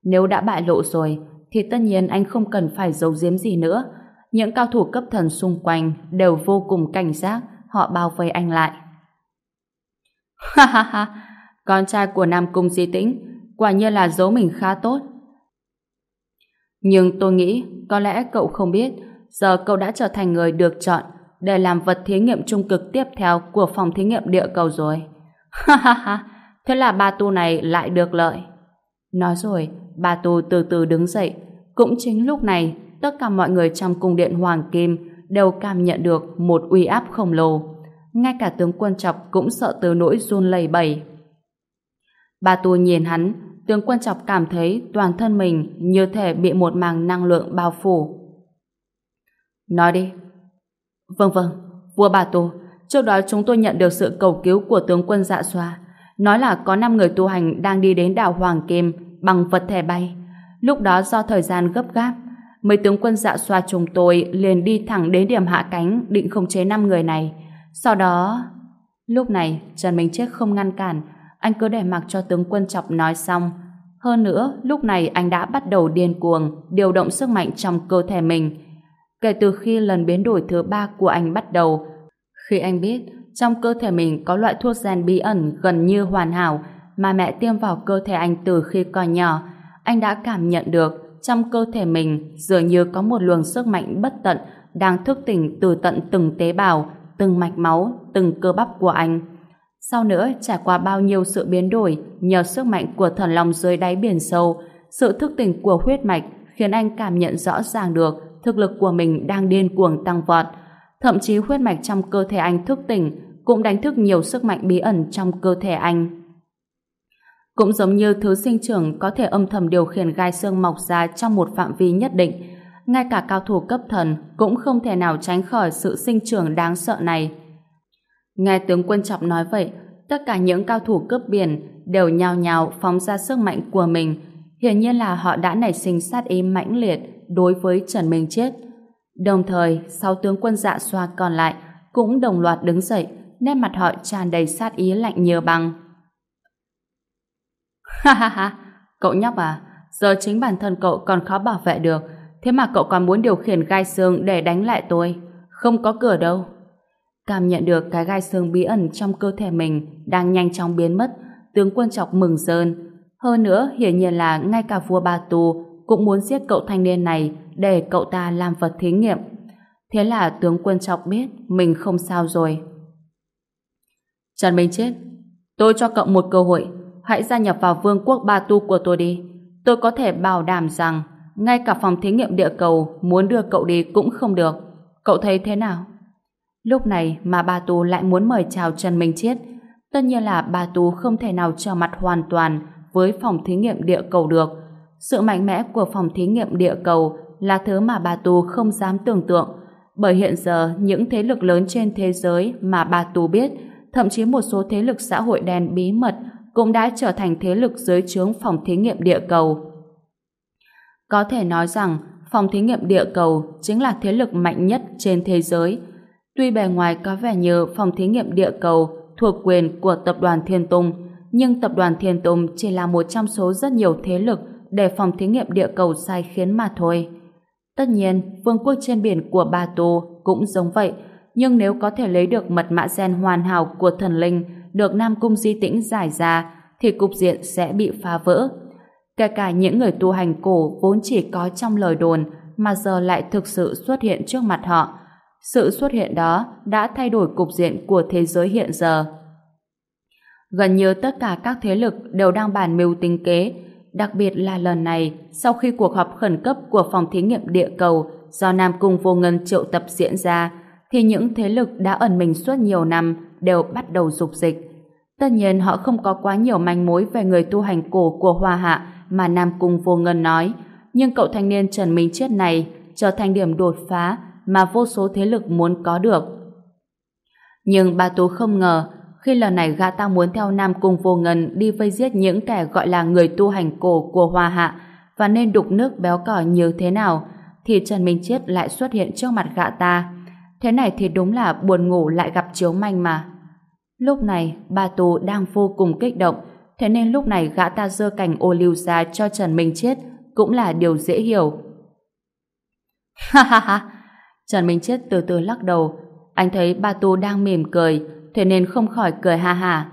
Nếu đã bại lộ rồi, thì tất nhiên anh không cần phải giấu giếm gì nữa. Những cao thủ cấp thần xung quanh đều vô cùng cảnh giác, họ bao vây anh lại. [laughs] Ha ha ha, con trai của Nam Cung Di Tĩnh quả nhiên là giấu mình khá tốt. Nhưng tôi nghĩ có lẽ cậu không biết giờ cậu đã trở thành người được chọn để làm vật thí nghiệm trung cực tiếp theo của phòng thí nghiệm địa cầu rồi. [laughs] Ha ha ha, thế là ba tu này lại được lợi. Nói rồi, ba tu từ từ đứng dậy. Cũng chính lúc này, tất cả mọi người trong cung điện Hoàng Kim đều cảm nhận được một uy áp khổng lồ. Ngay cả tướng quân chọc cũng sợ từ nỗi run lẩy bẩy. bà tu nhìn hắn, tướng quân chọc cảm thấy toàn thân mình như thể bị một màng năng lượng bao phủ. Nói đi. Vâng vâng, vua bà tu, trước đó chúng tôi nhận được sự cầu cứu của tướng quân dạ xoa, nói là có 5 người tu hành đang đi đến đảo Hoàng Kim bằng vật thể bay. Lúc đó do thời gian gấp gáp, mấy tướng quân dạ xoa chúng tôi liền đi thẳng đến điểm hạ cánh định khống chế 5 người này. Sau đó... Lúc này, Trần Minh Chết không ngăn cản, anh cứ để mặc cho tướng quân chọc nói xong. Hơn nữa, lúc này anh đã bắt đầu điên cuồng, điều động sức mạnh trong cơ thể mình. Kể từ khi lần biến đổi thứ ba của anh bắt đầu, khi anh biết trong cơ thể mình có loại thuốc gen bí ẩn gần như hoàn hảo mà mẹ tiêm vào cơ thể anh từ khi còn nhỏ, anh đã cảm nhận được trong cơ thể mình dường như có một luồng sức mạnh bất tận đang thức tỉnh từ tận từng tế bào, từng mạch máu, từng cơ bắp của anh. Sau nữa, trải qua bao nhiêu sự biến đổi nhờ sức mạnh của thần long dưới đáy biển sâu, sự thức tỉnh của huyết mạch khiến anh cảm nhận rõ ràng được thực lực của mình đang điên cuồng tăng vọt. Thậm chí huyết mạch trong cơ thể anh thức tỉnh cũng đánh thức nhiều sức mạnh bí ẩn trong cơ thể anh. Cũng giống như thứ sinh trưởng có thể âm thầm điều khiển gai xương mọc ra trong một phạm vi nhất định, ngay cả cao thủ cấp thần cũng không thể nào tránh khỏi sự sinh trưởng đáng sợ này. Nghe tướng quân trọng nói vậy, tất cả những cao thủ cướp biển đều nhào nhào phóng ra sức mạnh của mình. Hiển nhiên là họ đã nảy sinh sát ý mãnh liệt đối với Trần Minh Chết. Đồng thời, sáu tướng quân dạ xoa còn lại cũng đồng loạt đứng dậy, nét mặt họ tràn đầy sát ý lạnh như băng. Ha ha ha, cậu nhóc à, giờ chính bản thân cậu còn khó bảo vệ được, thế mà cậu còn muốn điều khiển gai xương để đánh lại tôi. Không có cửa đâu. Cảm nhận được cái gai xương bí ẩn trong cơ thể mình đang nhanh chóng biến mất, tướng quân chọc mừng rơn. Hơn nữa, hiển nhiên là ngay cả vua Ba Tu cũng muốn giết cậu thanh niên này để cậu ta làm vật thí nghiệm. Thế là tướng quân chọc biết mình không sao rồi. Trần Minh Chết, tôi cho cậu một cơ hội, hãy gia nhập vào vương quốc Ba Tu của tôi đi. Tôi có thể bảo đảm rằng ngay cả phòng thí nghiệm địa cầu muốn đưa cậu đi cũng không được. Cậu thấy thế nào? Lúc này mà ba tu lại muốn mời chào Trần Minh Chiết. Tất nhiên là ba tu không thể nào trở mặt hoàn toàn với phòng thí nghiệm địa cầu được. Sự mạnh mẽ của phòng thí nghiệm địa cầu là thứ mà ba tu không dám tưởng tượng. Bởi hiện giờ, những thế lực lớn trên thế giới mà bà tu biết, thậm chí một số thế lực xã hội đen bí mật cũng đã trở thành thế lực dưới trướng phòng thí nghiệm địa cầu. Có thể nói rằng, phòng thí nghiệm địa cầu chính là thế lực mạnh nhất trên thế giới, Tuy bề ngoài có vẻ như phòng thí nghiệm địa cầu thuộc quyền của tập đoàn Thiên Tùng, nhưng tập đoàn Thiên Tùng chỉ là một trong số rất nhiều thế lực để phòng thí nghiệm địa cầu sai khiến mà thôi. Tất nhiên, vương quốc trên biển của Ba tô cũng giống vậy, nhưng nếu có thể lấy được mật mã gen hoàn hảo của thần linh được Nam Cung Di Tĩnh giải ra, thì cục diện sẽ bị phá vỡ. Kể cả những người tu hành cổ vốn chỉ có trong lời đồn mà giờ lại thực sự xuất hiện trước mặt họ. Sự xuất hiện đó đã thay đổi cục diện của thế giới hiện giờ. Gần như tất cả các thế lực đều đang bàn mưu tính kế, đặc biệt là lần này sau khi cuộc họp khẩn cấp của phòng thí nghiệm địa cầu do Nam Cung Vô Ngân triệu tập diễn ra, thì những thế lực đã ẩn mình suốt nhiều năm đều bắt đầu dục dịch. Tất nhiên họ không có quá nhiều manh mối về người tu hành cổ của Hoa Hạ mà Nam Cung Vô Ngân nói, nhưng cậu thanh niên Trần Minh Chết này trở thành điểm đột phá mà vô số thế lực muốn có được. Nhưng bà Tú không ngờ khi lần này gã ta muốn theo Nam Cung Vô Ngân đi vây giết những kẻ gọi là người tu hành cổ của Hoa Hạ và nên đục nước béo cỏ như thế nào thì Trần Minh Chết lại xuất hiện trước mặt gã ta. Thế này thì đúng là buồn ngủ lại gặp chiếu manh mà. Lúc này, bà tù đang vô cùng kích động, thế nên lúc này gã ta dơ cành ô liu ra cho Trần Minh Chết cũng là điều dễ hiểu. Ha ha ha! Trần Minh Chết từ từ lắc đầu, anh thấy bà tù đang mỉm cười, thế nên không khỏi cười ha ha.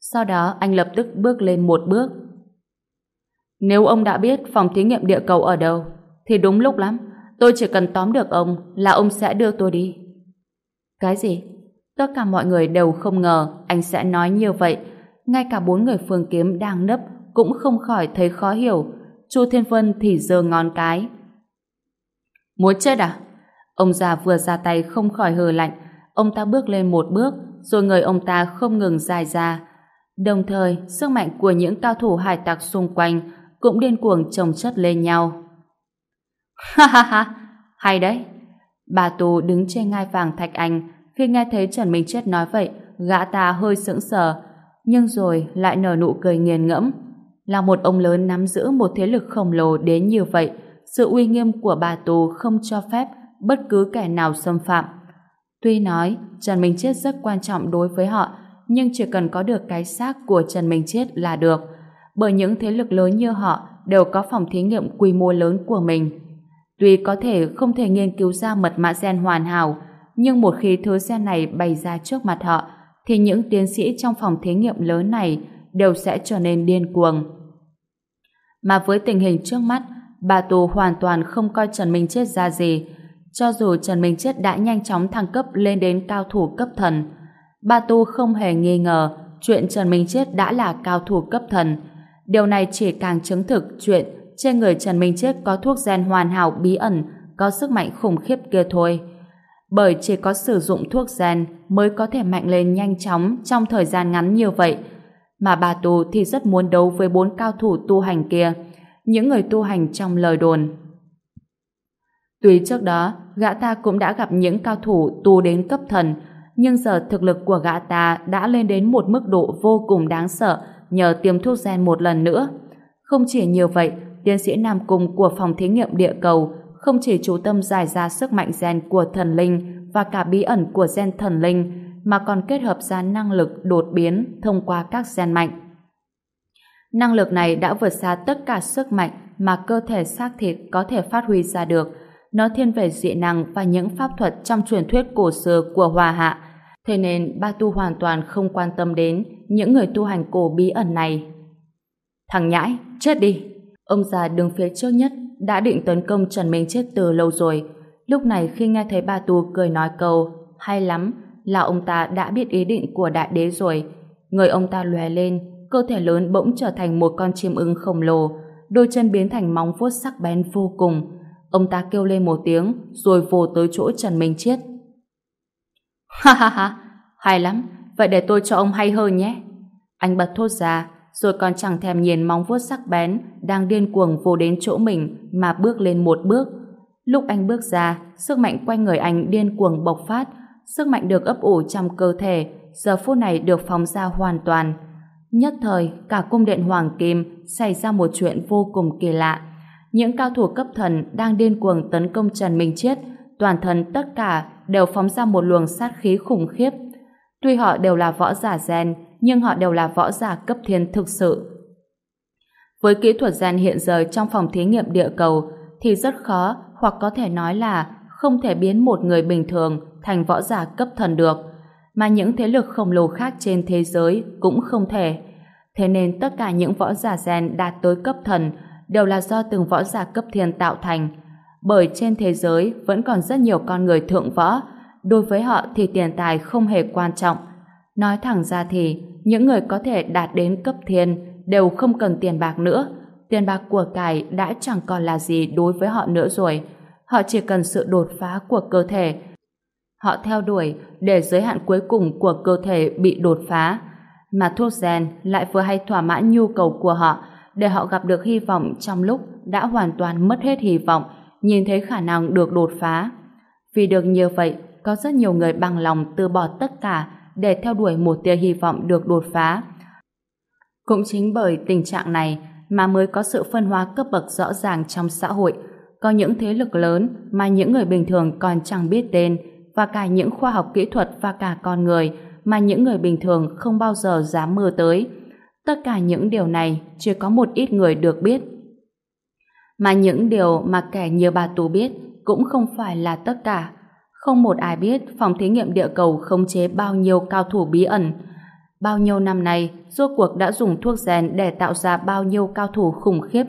Sau đó anh lập tức bước lên một bước. Nếu ông đã biết phòng thí nghiệm địa cầu ở đâu, thì đúng lúc lắm, tôi chỉ cần tóm được ông là ông sẽ đưa tôi đi. Cái gì? Tất cả mọi người đều không ngờ anh sẽ nói như vậy. Ngay cả bốn người phương kiếm đang nấp cũng không khỏi thấy khó hiểu. Chu Thiên Vân thì giơ ngón cái. Muốn chết à? Ông già vừa ra tay không khỏi hờ lạnh. Ông ta bước lên một bước, rồi người ông ta không ngừng dài ra. Đồng thời, sức mạnh của những cao thủ hải tặc xung quanh cũng điên cuồng chồng chất lên nhau. Ha ha ha, hay đấy. Bà Tù đứng trên ngai vàng thạch anh, khi nghe thấy Trần Minh Chết nói vậy, gã ta hơi sững sờ, nhưng rồi lại nở nụ cười nghiền ngẫm. Là một ông lớn nắm giữ một thế lực khổng lồ đến như vậy, sự uy nghiêm của bà tù không cho phép bất cứ kẻ nào xâm phạm. Tuy nói Trần Minh Chết rất quan trọng đối với họ, nhưng chỉ cần có được cái xác của Trần Minh Chết là được, bởi những thế lực lớn như họ đều có phòng thí nghiệm quy mô lớn của mình. Tuy có thể không thể nghiên cứu ra mật mã gen hoàn hảo, nhưng một khi thứ gen này bày ra trước mặt họ, thì những tiến sĩ trong phòng thí nghiệm lớn này đều sẽ trở nên điên cuồng. Mà với tình hình trước mắt, bà Tù hoàn toàn không coi Trần Minh Chết ra gì. Cho dù Trần Minh Chết đã nhanh chóng thăng cấp lên đến cao thủ cấp thần, bà Tu không hề nghi ngờ chuyện Trần Minh Chết đã là cao thủ cấp thần. Điều này chỉ càng chứng thực chuyện trên người Trần Minh Chết có thuốc gen hoàn hảo bí ẩn, có sức mạnh khủng khiếp kia thôi bởi chỉ có sử dụng thuốc gen mới có thể mạnh lên nhanh chóng trong thời gian ngắn như vậy. Mà bà tù thì rất muốn đấu với bốn cao thủ tu hành kia, những người tu hành trong lời đồn. Tuy trước đó, gã ta cũng đã gặp những cao thủ tu đến cấp thần, nhưng giờ thực lực của gã ta đã lên đến một mức độ vô cùng đáng sợ nhờ tiêm thuốc gen một lần nữa. Không chỉ như vậy, tiến sĩ Nam Cung của phòng thí nghiệm địa cầu không chỉ chú tâm giải ra sức mạnh gen của thần linh và cả bí ẩn của gen thần linh, mà còn kết hợp ra năng lực đột biến thông qua các gen mạnh. Năng lực này đã vượt xa tất cả sức mạnh mà cơ thể xác thịt có thể phát huy ra được. Nó thiên về dị năng và những pháp thuật trong truyền thuyết cổ xưa của Hòa Hạ. Thế nên Ba Tu hoàn toàn không quan tâm đến những người tu hành cổ bí ẩn này. Thằng nhãi, chết đi! Ông già đứng phía trước nhất đã định tấn công Trần Minh Chết từ lâu rồi. Lúc này khi nghe thấy ba tu cười nói câu hay lắm là ông ta đã biết ý định của đại đế rồi. Người ông ta lòe lên, cơ thể lớn bỗng trở thành một con chim ưng khổng lồ, đôi chân biến thành móng vuốt sắc bén vô cùng. Ông ta kêu lên một tiếng rồi vồ tới chỗ Trần Minh Chết. Ha ha ha, hay lắm, vậy để tôi cho ông hay hơn nhé. Anh bật thốt ra, rồi còn chẳng thèm nhìn móng vuốt sắc bén đang điên cuồng vồ đến chỗ mình mà bước lên một bước. Lúc anh bước ra, sức mạnh quanh người anh điên cuồng bộc phát, sức mạnh được ấp ủ trong cơ thể, giờ phút này được phóng ra hoàn toàn. Nhất thời, cả cung điện Hoàng Kim xảy ra một chuyện vô cùng kỳ lạ. Những cao thủ cấp thần đang điên cuồng tấn công Trần Minh Chiết, toàn thân tất cả đều phóng ra một luồng sát khí khủng khiếp. Tuy họ đều là võ giả gen, nhưng họ đều là võ giả cấp thiên thực sự. Với kỹ thuật gen hiện giờ trong phòng thí nghiệm địa cầu thì rất khó hoặc có thể nói là không thể biến một người bình thường thành võ giả cấp thần được, mà những thế lực khổng lồ khác trên thế giới cũng không thể. Thế nên tất cả những võ giả gen đạt tới cấp thần đều là do từng võ giả cấp thiên tạo thành. Bởi trên thế giới vẫn còn rất nhiều con người thượng võ, đối với họ thì tiền tài không hề quan trọng. Nói thẳng ra thì, những người có thể đạt đến cấp thiên đều không cần tiền bạc nữa. Tiền bạc của cải đã chẳng còn là gì đối với họ nữa rồi. Họ chỉ cần sự đột phá của cơ thể. Họ theo đuổi để giới hạn cuối cùng của cơ thể bị đột phá. Mà thuốc gen lại vừa hay thỏa mãn nhu cầu của họ để họ gặp được hy vọng trong lúc đã hoàn toàn mất hết hy vọng nhìn thấy khả năng được đột phá. Vì được như vậy, có rất nhiều người bằng lòng từ bỏ tất cả để theo đuổi một tia hy vọng được đột phá. Cũng chính bởi tình trạng này mà mới có sự phân hóa cấp bậc rõ ràng trong xã hội. Có những thế lực lớn mà những người bình thường còn chẳng biết tên và cả những khoa học kỹ thuật và cả con người mà những người bình thường không bao giờ dám mơ tới. Tất cả những điều này chỉ có một ít người được biết. Mà những điều mà kẻ nhiều bà tù biết cũng không phải là tất cả. Không một ai biết phòng thí nghiệm địa cầu khống chế bao nhiêu cao thủ bí ẩn. Bao nhiêu năm nay, rốt cuộc đã dùng thuốc rèn để tạo ra bao nhiêu cao thủ khủng khiếp.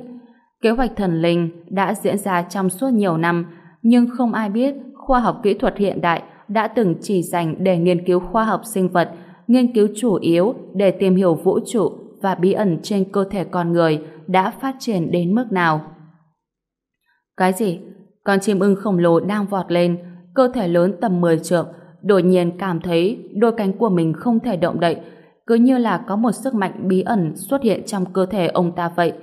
Kế hoạch thần linh đã diễn ra trong suốt nhiều năm, nhưng không ai biết khoa học kỹ thuật hiện đại đã từng chỉ dành để nghiên cứu khoa học sinh vật, nghiên cứu chủ yếu để tìm hiểu vũ trụ và bí ẩn trên cơ thể con người đã phát triển đến mức nào. Cái gì? Con chim ưng khổng lồ đang vọt lên, cơ thể lớn tầm 10 trượng, đột nhiên cảm thấy đôi cánh của mình không thể động đậy, cứ như là có một sức mạnh bí ẩn xuất hiện trong cơ thể ông ta vậy.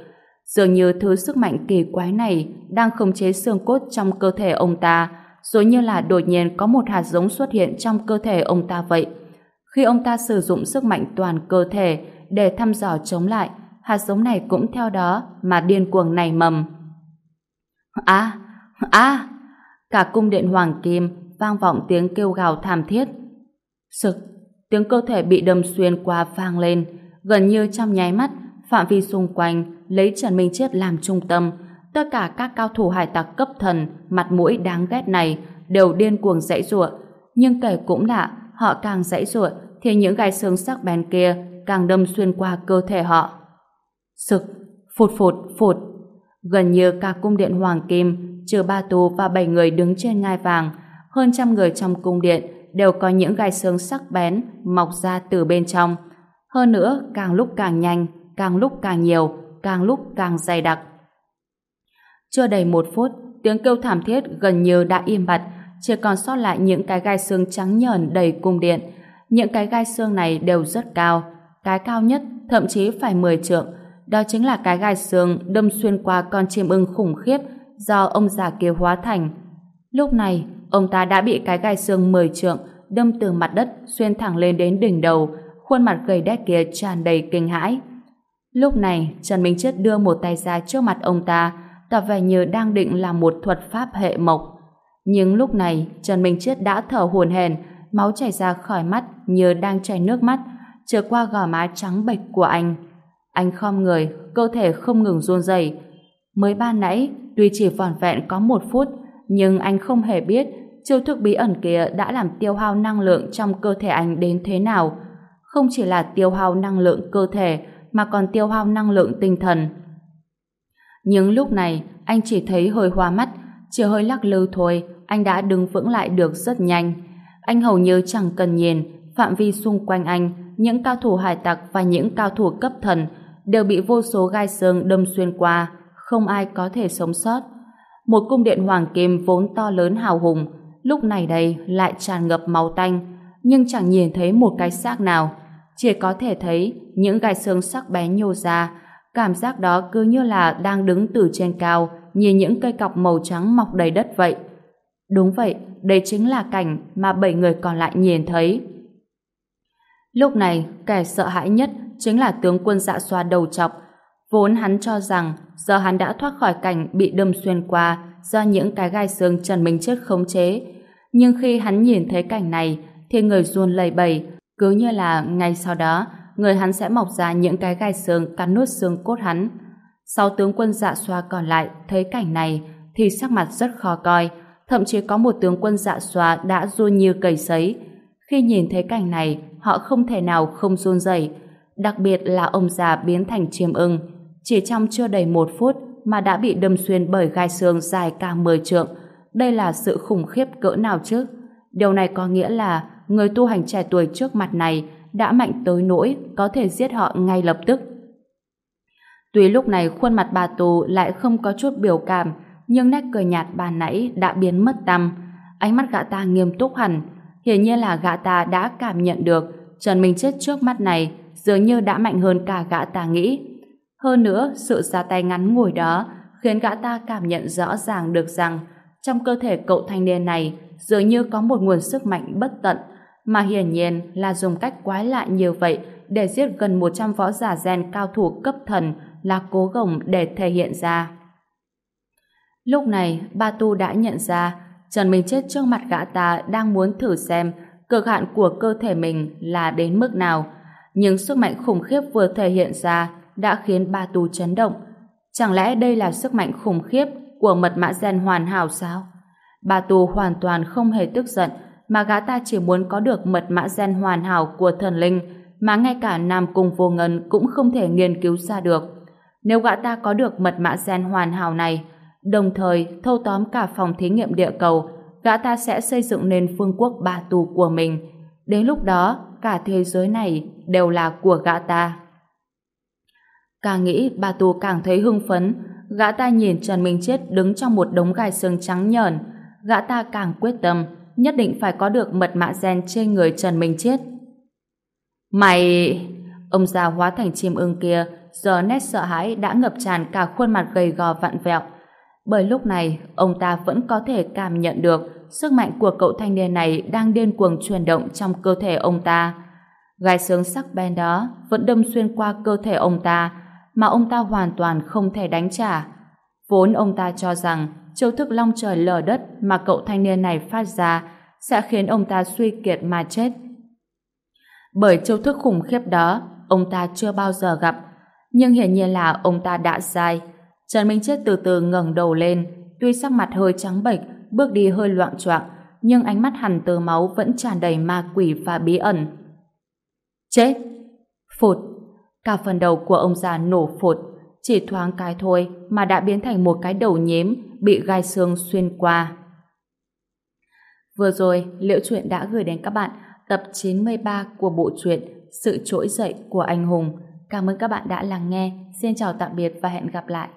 Dường như thứ sức mạnh kỳ quái này đang khống chế xương cốt trong cơ thể ông ta, rồi như là đột nhiên có một hạt giống xuất hiện trong cơ thể ông ta vậy. Khi ông ta sử dụng sức mạnh toàn cơ thể để thăm dò chống lại, hạt giống này cũng theo đó mà điên cuồng nảy mầm. À, à! Cả cung điện Hoàng Kim vang vọng tiếng kêu gào thảm thiết. Sực, tiếng cơ thể bị đâm xuyên qua vang lên, gần như trong nháy mắt, phạm vi xung quanh lấy Trần Minh Chết làm trung tâm, tất cả các cao thủ hải tặc cấp thần, mặt mũi đáng ghét này đều điên cuồng dãy giụa, nhưng kể cũng lạ, họ càng dãy giụa thì những gai xương sắc bén kia càng đâm xuyên qua cơ thể họ. Sực, phụt phụt phụt, gần như cả cung điện Hoàng Kim, trừ ba tù và bảy người đứng trên ngai vàng, hơn trăm người trong cung điện đều có những gai xương sắc bén mọc ra từ bên trong. Hơn nữa, càng lúc càng nhanh, càng lúc càng nhiều, càng lúc càng dày đặc. Chưa đầy một phút, tiếng kêu thảm thiết gần như đã im bặt, chỉ còn sót lại những cái gai xương trắng nhờn đầy cung điện. Những cái gai xương này đều rất cao, cái cao nhất thậm chí phải 10 trượng. Đó chính là cái gai xương đâm xuyên qua con chim ưng khủng khiếp do ông già kia hóa thành. Lúc này, ông ta đã bị cái gai xương 10 trượng đâm từ mặt đất xuyên thẳng lên đến đỉnh đầu, khuôn mặt gầy đét kia tràn đầy kinh hãi. Lúc này, Trần Minh Chết đưa một tay ra trước mặt ông ta, tỏ vẻ như đang định làm một thuật pháp hệ mộc. Nhưng lúc này, Trần Minh Chết đã thở hổn hển, máu chảy ra khỏi mắt như đang chảy nước mắt, trượt qua gò má trắng bệch của anh. Anh khom người, cơ thể không ngừng run rẩy. Mới ban nãy, tuy chỉ vòn vẹn có một phút, nhưng anh không hề biết chiêu thức bí ẩn kia đã làm tiêu hao năng lượng trong cơ thể anh đến thế nào. Không chỉ là tiêu hao năng lượng cơ thể, mà còn tiêu hao năng lượng tinh thần. Nhưng lúc này, anh chỉ thấy hơi hoa mắt, chỉ hơi lắc lư thôi, anh đã đứng vững lại được rất nhanh. Anh hầu như chẳng cần nhìn, phạm vi xung quanh anh, những cao thủ hải tặc và những cao thủ cấp thần đều bị vô số gai xương đâm xuyên qua, không ai có thể sống sót. Một cung điện hoàng kim vốn to lớn hào hùng, lúc này đây lại tràn ngập máu tanh, nhưng chẳng nhìn thấy một cái xác nào. Chỉ có thể thấy những gai xương sắc bé nhô ra, cảm giác đó cứ như là đang đứng từ trên cao, nhìn những cây cọc màu trắng mọc đầy đất vậy. Đúng vậy, đây chính là cảnh mà bảy người còn lại nhìn thấy. Lúc này, kẻ sợ hãi nhất chính là tướng quân dạ xoa đầu chọc. Vốn hắn cho rằng giờ hắn đã thoát khỏi cảnh bị đâm xuyên qua do những cái gai xương Trần Minh Chết khống chế. Nhưng khi hắn nhìn thấy cảnh này thì người run lẩy bẩy, Cứ như là ngay sau đó, người hắn sẽ mọc ra những cái gai xương cắn nuốt xương cốt hắn. Sáu tướng quân dạ xoa còn lại thấy cảnh này thì sắc mặt rất khó coi, thậm chí có một tướng quân dạ xoa đã run như cầy sấy. Khi nhìn thấy cảnh này, họ không thể nào không run rẩy, đặc biệt là ông già biến thành chiêm ưng. Chỉ trong chưa đầy một phút mà đã bị đâm xuyên bởi gai xương dài cả 10 trượng. Đây là sự khủng khiếp cỡ nào chứ? Điều này có nghĩa là người tu hành trẻ tuổi trước mặt này đã mạnh tới nỗi có thể giết họ ngay lập tức. Tuy lúc này khuôn mặt bà tù lại không có chút biểu cảm, nhưng nét cười nhạt bà nãy đã biến mất tăm. Ánh mắt gã ta nghiêm túc hẳn, hiển nhiên là gã ta đã cảm nhận được Trần Minh Chết trước mắt này dường như đã mạnh hơn cả gã ta nghĩ. Hơn nữa, sự ra tay ngắn ngủi đó khiến gã ta cảm nhận rõ ràng được rằng trong cơ thể cậu thanh niên này dường như có một nguồn sức mạnh bất tận mà hiển nhiên là dùng cách quái lạ như vậy để giết gần 100 võ giả gen cao thủ cấp thần là cố gồng để thể hiện ra. Lúc này, Ba Tu đã nhận ra Trần Minh Chết trước mặt gã ta đang muốn thử xem cực hạn của cơ thể mình là đến mức nào. Nhưng sức mạnh khủng khiếp vừa thể hiện ra đã khiến Ba Tu chấn động. Chẳng lẽ đây là sức mạnh khủng khiếp của mật mã gen hoàn hảo sao? Ba Tu hoàn toàn không hề tức giận mà gã ta chỉ muốn có được mật mã gen hoàn hảo của thần linh mà ngay cả Nam Cung Vô Ngân cũng không thể nghiên cứu ra được. Nếu gã ta có được mật mã gen hoàn hảo này, đồng thời thâu tóm cả phòng thí nghiệm địa cầu, gã ta sẽ xây dựng nên phương quốc ba tù của mình. Đến lúc đó, cả thế giới này đều là của gã ta. Càng nghĩ, bà tù càng thấy hưng phấn. Gã ta nhìn Trần Minh Chết đứng trong một đống gai xương trắng nhờn. Gã ta càng quyết tâm, nhất định phải có được mật mã gen trên người Trần Minh Chết. Mày... Ông già hóa thành chim ưng kia, giờ nét sợ hãi đã ngập tràn cả khuôn mặt gầy gò vặn vẹo. Bởi lúc này, ông ta vẫn có thể cảm nhận được sức mạnh của cậu thanh niên này đang điên cuồng chuyển động trong cơ thể ông ta. Gai xương sắc bén đó vẫn đâm xuyên qua cơ thể ông ta, mà ông ta hoàn toàn không thể đánh trả. Vốn ông ta cho rằng chiêu thức long trời lở đất mà cậu thanh niên này phát ra sẽ khiến ông ta suy kiệt mà chết. Bởi chiêu thức khủng khiếp đó, ông ta chưa bao giờ gặp, nhưng hiển nhiên là ông ta đã sai. Trần Minh Chết từ từ ngẩng đầu lên, tuy sắc mặt hơi trắng bệch, bước đi hơi loạn choạng, nhưng ánh mắt hằn tơ máu vẫn tràn đầy ma quỷ và bí ẩn. Chết! Phụt! Cả phần đầu của ông già nổ phột, chỉ thoáng cái thôi mà đã biến thành một cái đầu nhím bị gai xương xuyên qua. Vừa rồi, Liễu Chuyện đã gửi đến các bạn tập 93 của bộ truyện Sự trỗi dậy của anh hùng. Cảm ơn các bạn đã lắng nghe. Xin chào tạm biệt và hẹn gặp lại.